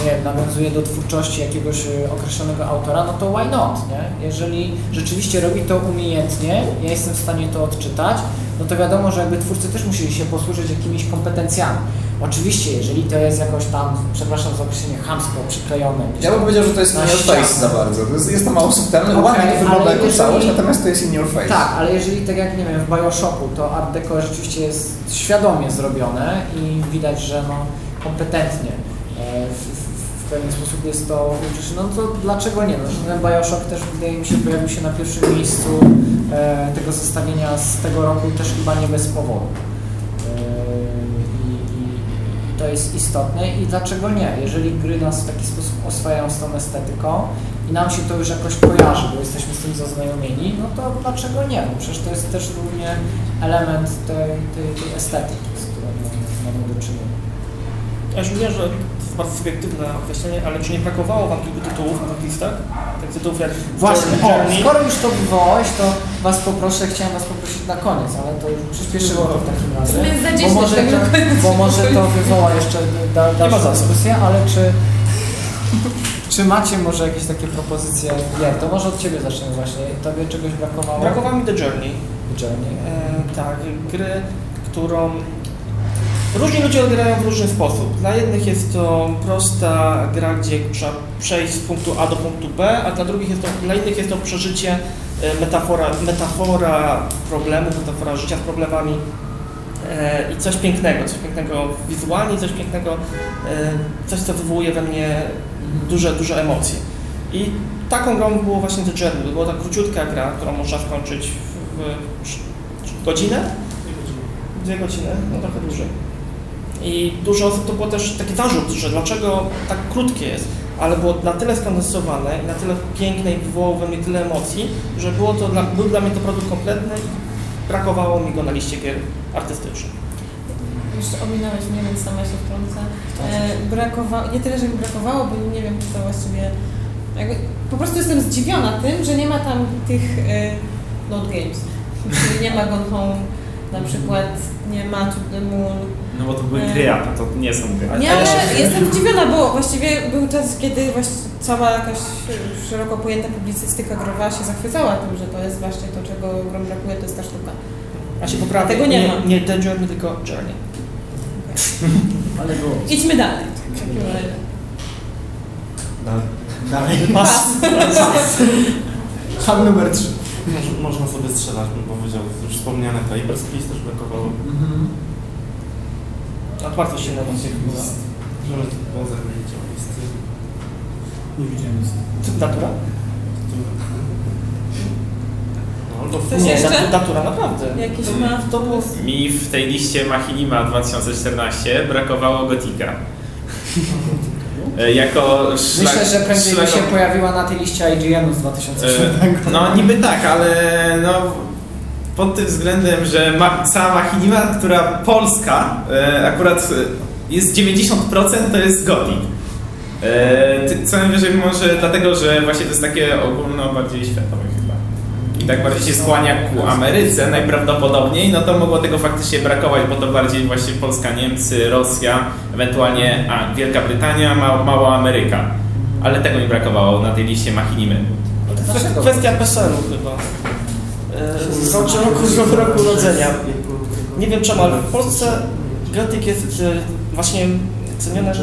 nie wiem, nawiązuje do twórczości jakiegoś e, określonego autora, no to why not, nie? Jeżeli rzeczywiście robi to umiejętnie, ja jestem w stanie to odczytać, no to wiadomo, że jakby twórcy też musieli się posłużyć jakimiś kompetencjami. Oczywiście, jeżeli to jest jakoś tam, przepraszam za określenie, chamsko przyklejone. Ja bym powiedział, że to jest in your face za bardzo. To jest, jest to mało subtelne, Okej, ładnie to wygląda jako jeżeli- całość, natomiast to jest in your face. Tak, ale jeżeli tak jak nie wiem, w Bioshocku to Art Deco rzeczywiście jest świadomie zrobione i widać, że no kompetentnie e, w, pewien sposób jest to uczysz, no to dlaczego nie? No, ten Bioshock też wydaje mi się pojawił się na pierwszym miejscu e, tego zestawienia z tego roku też chyba nie bez powodu. E, i, to jest istotne i dlaczego nie? Jeżeli gry nas w taki sposób oswajają z tą estetyką, i nam się to już jakoś kojarzy, bo jesteśmy z tym zaznajomieni, no to dlaczego nie? No przecież to jest też równie element tej, tej, tej estetyki, z którą mamy do czynienia. Ja już mówię, że to jest bardzo subiektywne określenie, ale czy nie brakowało Wam kilku tytułów na listach? Tak tytułów jak Właśnie, o, skoro już to wywołałeś, to Was poproszę, chciałem Was poprosić na koniec, ale to już przyspieszyło to w takim razie. Bo 10 może, to, bo może to wywoła jeszcze da, Nie dalszą dyskusję, ale czy, czy macie może jakieś takie propozycje gier? To może od Ciebie zacznę właśnie. Tobie czegoś brakowało? Brakowało mi The Journey. Journey. E, tak, gry, którą różni ludzie odgrają w różny sposób. Dla jednych jest to prosta gra, gdzie trzeba przejść z punktu A do punktu B, a dla drugich jest to, dla innych jest to przeżycie, e, metafora, metafora problemów, metafora życia z problemami e, i coś pięknego, coś pięknego wizualnie, coś pięknego, e, coś co wywołuje we mnie duże, duże emocje. I taką grą było właśnie The Journey. Była ta króciutka gra, którą można skończyć w, w godzinę? Dwie godziny, no trochę dłużej. I dużo osób to było też taki zarzut, że dlaczego tak krótkie jest, ale było na tyle skondensowane i na tyle piękne i wywołało we mnie tyle emocji, że było to dla, był dla mnie to produkt kompletny i brakowało mi go na liście gier artystycznych. Jeszcze ominąłeś mnie, więc sama się wtrącę. E, brakowało, nie tyle, że mi brakowało, bo nie wiem, czy to właściwie... Jakby, po prostu jestem zdziwiona tym, że nie ma tam tych e, Note Games. Czyli nie ma Gone Home, na przykład nie ma To The Moon. No bo to były gry, a to nie są gry. Nie, ale jestem zdziwiona, bo właściwie był czas, kiedy właśnie cała jakaś szeroko pojęta publicystyka growa się zachwycała tym, że to jest właśnie to, czego grom brakuje, to jest ta sztuka. A się poprawię, Tego nie nie, ma. nie The Journey, tylko Journey. Ale było. Idźmy dalej. takim razie. Dalej. Pas. Numer 3. Moż, można sobie strzelać, bym powiedział. Już wspomniane Papers, Please też brakowało. Mhm. A bardzo silne emocje chyba. Możemy to o listy. Nie widziałem nic. Datura? No, to Nie, jeszcze? datura naprawdę. Jakiś ma To było Mi w tej liście Machinima 2014 brakowało Gotika. E, Jako szlak, Myślę, że prędzej by się pojawiła na tej liście IGN-u z 2007. E, No niby tak, ale no pod tym względem, że ma, cała machinima, która polska, e, akurat e, jest 90% to jest Gothic. E, co najwyżej może dlatego, że właśnie to jest takie ogólno bardziej światowe chyba. I tak bardziej się skłania ku Ameryce najprawdopodobniej, no to mogło tego faktycznie brakować, bo to bardziej właśnie Polska, Niemcy, Rosja, ewentualnie a, Wielka Brytania, ma, mała Ameryka. Ale tego mi brakowało na tej liście machinimy. Kwestia- Kwestia PESEL-u chyba. E, Znaczy roku, roku urodzenia. Nie wiem czemu, ale w Polsce Gothic jest e, właśnie ceniony, e,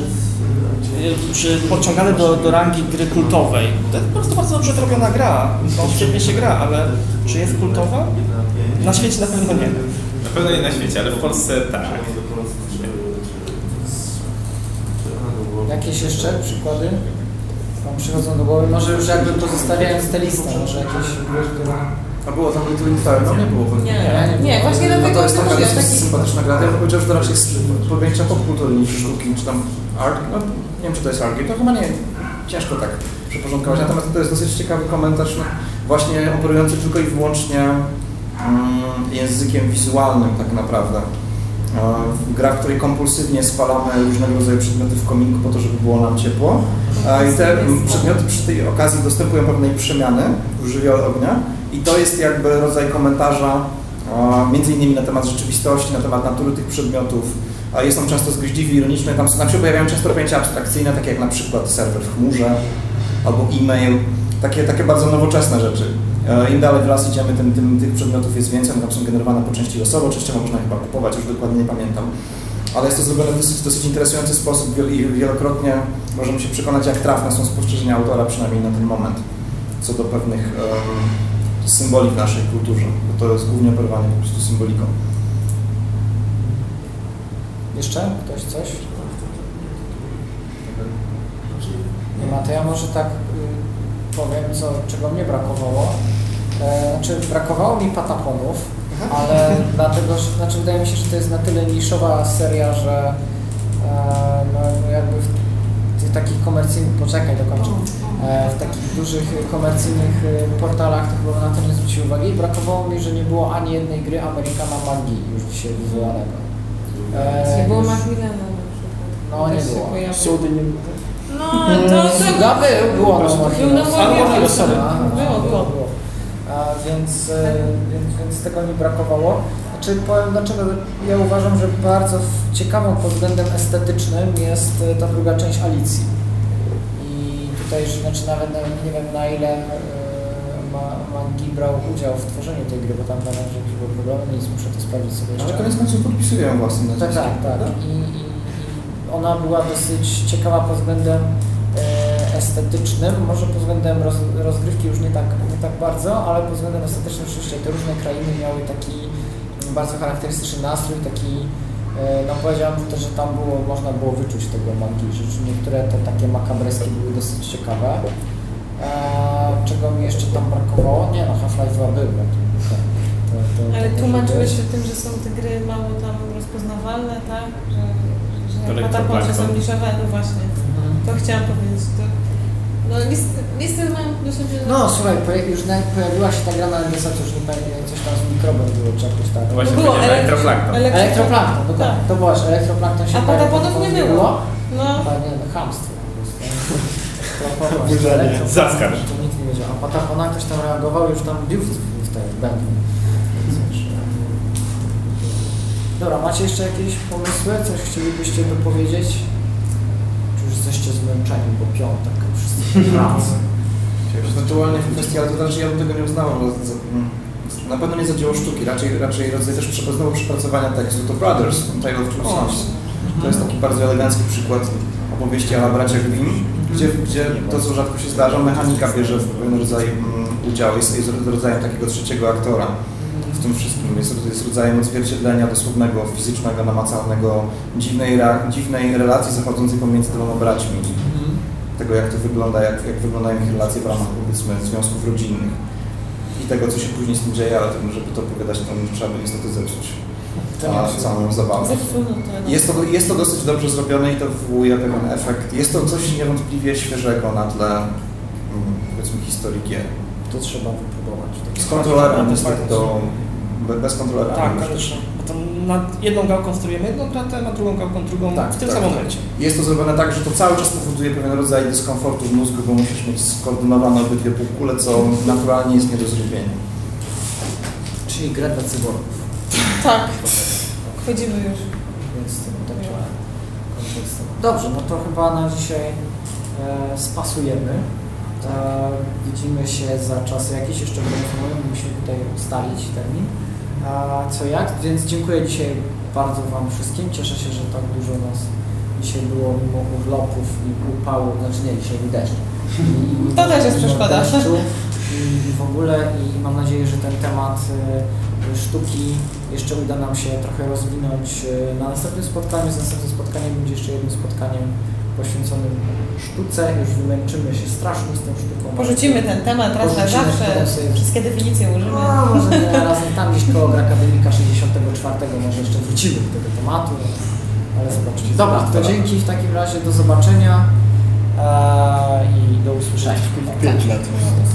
czy podciągany do, do rangi gry kultowej. To jest po prostu bardzo dobrze zrobiona gra. No, świetnie się gra, ale czy jest kultowa? Na świecie na pewno nie. Na pewno nie na świecie, ale w Polsce tak. Jakieś jeszcze przykłady Wam przychodzą do głowy? Może już jakby pozostawiając tę listę, może jakieś gry, które... A było tam Little Inferno? Nie było. Nie, Nie, nie, właśnie No dlatego to jest taka dosyć taki... sympatyczna gra. Ja bym powiedział, że to raczej jest pojęcia popkultury niż sztuki, czy tam art. No, nie wiem, czy to jest art game. To chyba nie ciężko tak przyporządkować. Natomiast to jest dosyć ciekawy komentarz, no, właśnie operujący tylko i wyłącznie mm, językiem wizualnym tak naprawdę. Gra, w której kompulsywnie spalamy różnego rodzaju przedmioty w kominku po to, żeby było nam ciepło. I te przedmioty przy tej okazji dostępują pewnej przemiany w żywiole ognia. I to jest jakby rodzaj komentarza między innymi na temat rzeczywistości, na temat natury tych przedmiotów. Jest on często zgoździwy, ironiczny. Tam, się pojawiają często pojęcia abstrakcyjne, takie jak na przykład serwer w chmurze albo e-mail. Takie, takie bardzo nowoczesne rzeczy. E, Im dalej w las idziemy, tym, tym tych przedmiotów jest więcej. One tam są generowane po części losowo, częściowo można chyba kupować, już dokładnie nie pamiętam. Ale jest to zrobione w dosyć, dosyć interesujący sposób i wielokrotnie możemy się przekonać, jak trafne są spostrzeżenia autora, przynajmniej na ten moment, co do pewnych symboli w naszej kulturze, bo to jest głównie operowanie po prostu symboliką. Jeszcze? Ktoś coś? Nie ma, to ja może tak y, powiem, co, czego mnie brakowało. E, znaczy, brakowało mi pataponów, ale dlatego, że, znaczy wydaje mi się, że to jest na tyle niszowa seria, że e, no, jakby takich komercyjnych, poczekaj dokończę, e, w takich dużych komercyjnych y, portalach to chyba na to nie zwrócił uwagi i brakowało mi, że nie było ani jednej gry Amerykana magii już dzisiaj wizualnego. E, Nie było Macmillana na przykład. No nie było. Sudy nie No, to... Suda był, było no, Warrior, sorry. Było, było. A, więc, e, więc, więc tego mi brakowało. Znaczy powiem dlaczego, ja uważam, że bardzo ciekawą pod względem estetycznym jest e, ta druga część Alicji. I tutaj, znaczy nawet na- nie wiem na ile e, Ma- Mangi brał udział w tworzeniu tej gry, bo tam nawet jakieś były problemy, więc muszę to sprawdzić sobie jeszcze. Ale koniec końców podpisują własne Tak, nazwisko. tak, tak. I, i, i ona była dosyć ciekawa pod względem e, estetycznym, może pod względem roz, rozgrywki już nie tak, nie tak bardzo, ale pod względem estetycznym rzeczywiście te różne krainy miały taki bardzo charakterystyczny nastrój, taki e, no powiedziałem też, że tam było, można było wyczuć tego magii, że niektóre te takie makabreskie były dosyć ciekawe. E, czego mi jeszcze tam brakowało? Nie no, Half-Life 2 był. no to- to- to- to Ale tłumaczyłeś się tym, że są te gry mało tam rozpoznawalne, tak? Że, że To że są elektroplankton. niszowe, no właśnie. Mhm. To chciałam powiedzieć. To, no list, listy mają. No słuchaj, poja- już nawet pojawiła się ta gra na NDS, to już nie pamiętam, coś tam z mikrobem było, czy jakoś tak. To właśnie było powiedziałem, elektro- elektroplankton. elektro- Elektroplankton, dokładnie. Tak. To było, że elektroplankton się A pojawił, pataponów to nie było. No, nie, no chamstwo po prostu. To po prostu Oburzenie. elektroplankton, Zaskarż. To nikt nie wiedział. A patapona ktoś tam reagował, już tam bił w, w tej bębnie. Więc wiesz, e, Dobra, macie jeszcze jakieś pomysły? Coś chcielibyście dopowiedzieć? Jesteście zmęczeni, bo piątek, wszyscy pracy. Ewentualnie w kwestii, ale to znaczy ja bym tego nie za, mm, na pewno nie za dzieło sztuki, raczej, raczej rodzaj też znowu przepracowania tekstu. To Brothers, Tale of Two Sons. To jest taki bardzo elegancki przykład opowieści o braciach Grimm, gdzie, gdzie to, co rzadko się zdarza, mechanika bierze w pewien rodzaj mm, udział, jest, jest rodzajem takiego trzeciego aktora w tym wszystkim. Jest, jest rodzajem odzwierciedlenia dosłownego, fizycznego, namacalnego, dziwnej, dziwnej relacji zachodzącej pomiędzy dwoma braćmi. Tego, jak to wygląda, jak, jak wyglądają ich relacje w ramach, powiedzmy, związków rodzinnych. I tego, co się później z tym dzieje, ale tym, żeby to opowiadać, to trzeba by niestety zepsuć a, całą zabawę. to. Jest to, jest to dosyć dobrze zrobione i to wywołuje pewien efekt. Jest to coś niewątpliwie świeżego na tle, mm, powiedzmy, historii gier. To trzeba wypróbować. Z kontrolerem niestety to be- bez kontrolera. Tak, koniecznie. Bo to nad jedną gałką sterujemy jedną kratę, nad drugą gałką drugą Tak, w tym tak, samym tak. momencie. Jest to zrobione tak, że to cały czas powoduje pewien rodzaj dyskomfortu w mózgu, bo musisz mieć skoordynowane obydwie półkule, co naturalnie jest nie do zrobienia. Czyli grę dla cyborgów. Tak, wchodzimy już. Dobrze, no to chyba na dzisiaj e, spasujemy. E, widzimy się za czas jakiś, jeszcze telefonujemy, musimy tutaj ustalić termin. A co jak, więc dziękuję dzisiaj bardzo Wam wszystkim. Cieszę się, że tak dużo nas dzisiaj było mimo urlopów i upału, znaczy nie, dzisiaj był deszcz. I, To też jest przeszkoda. deszczu I, I w ogóle i mam nadzieję, że ten temat e, sztuki jeszcze uda nam się trochę rozwinąć e, na następnym spotkaniu. Z następnym spotkaniem będzie jeszcze jednym spotkaniem poświęconym sztuce. Już wymęczymy się strasznie z tą sztuką. Porzucimy ten temat raz na Porzucimy, zawsze, wszystkie definicje użymy. No, może nie, razem tam gdzieś koło Akademika 64 może jeszcze wrócimy do tego tematu, ale zobaczymy. Dobra, to dzięki w takim razie, do zobaczenia eee, i do usłyszenia. Pięć lat.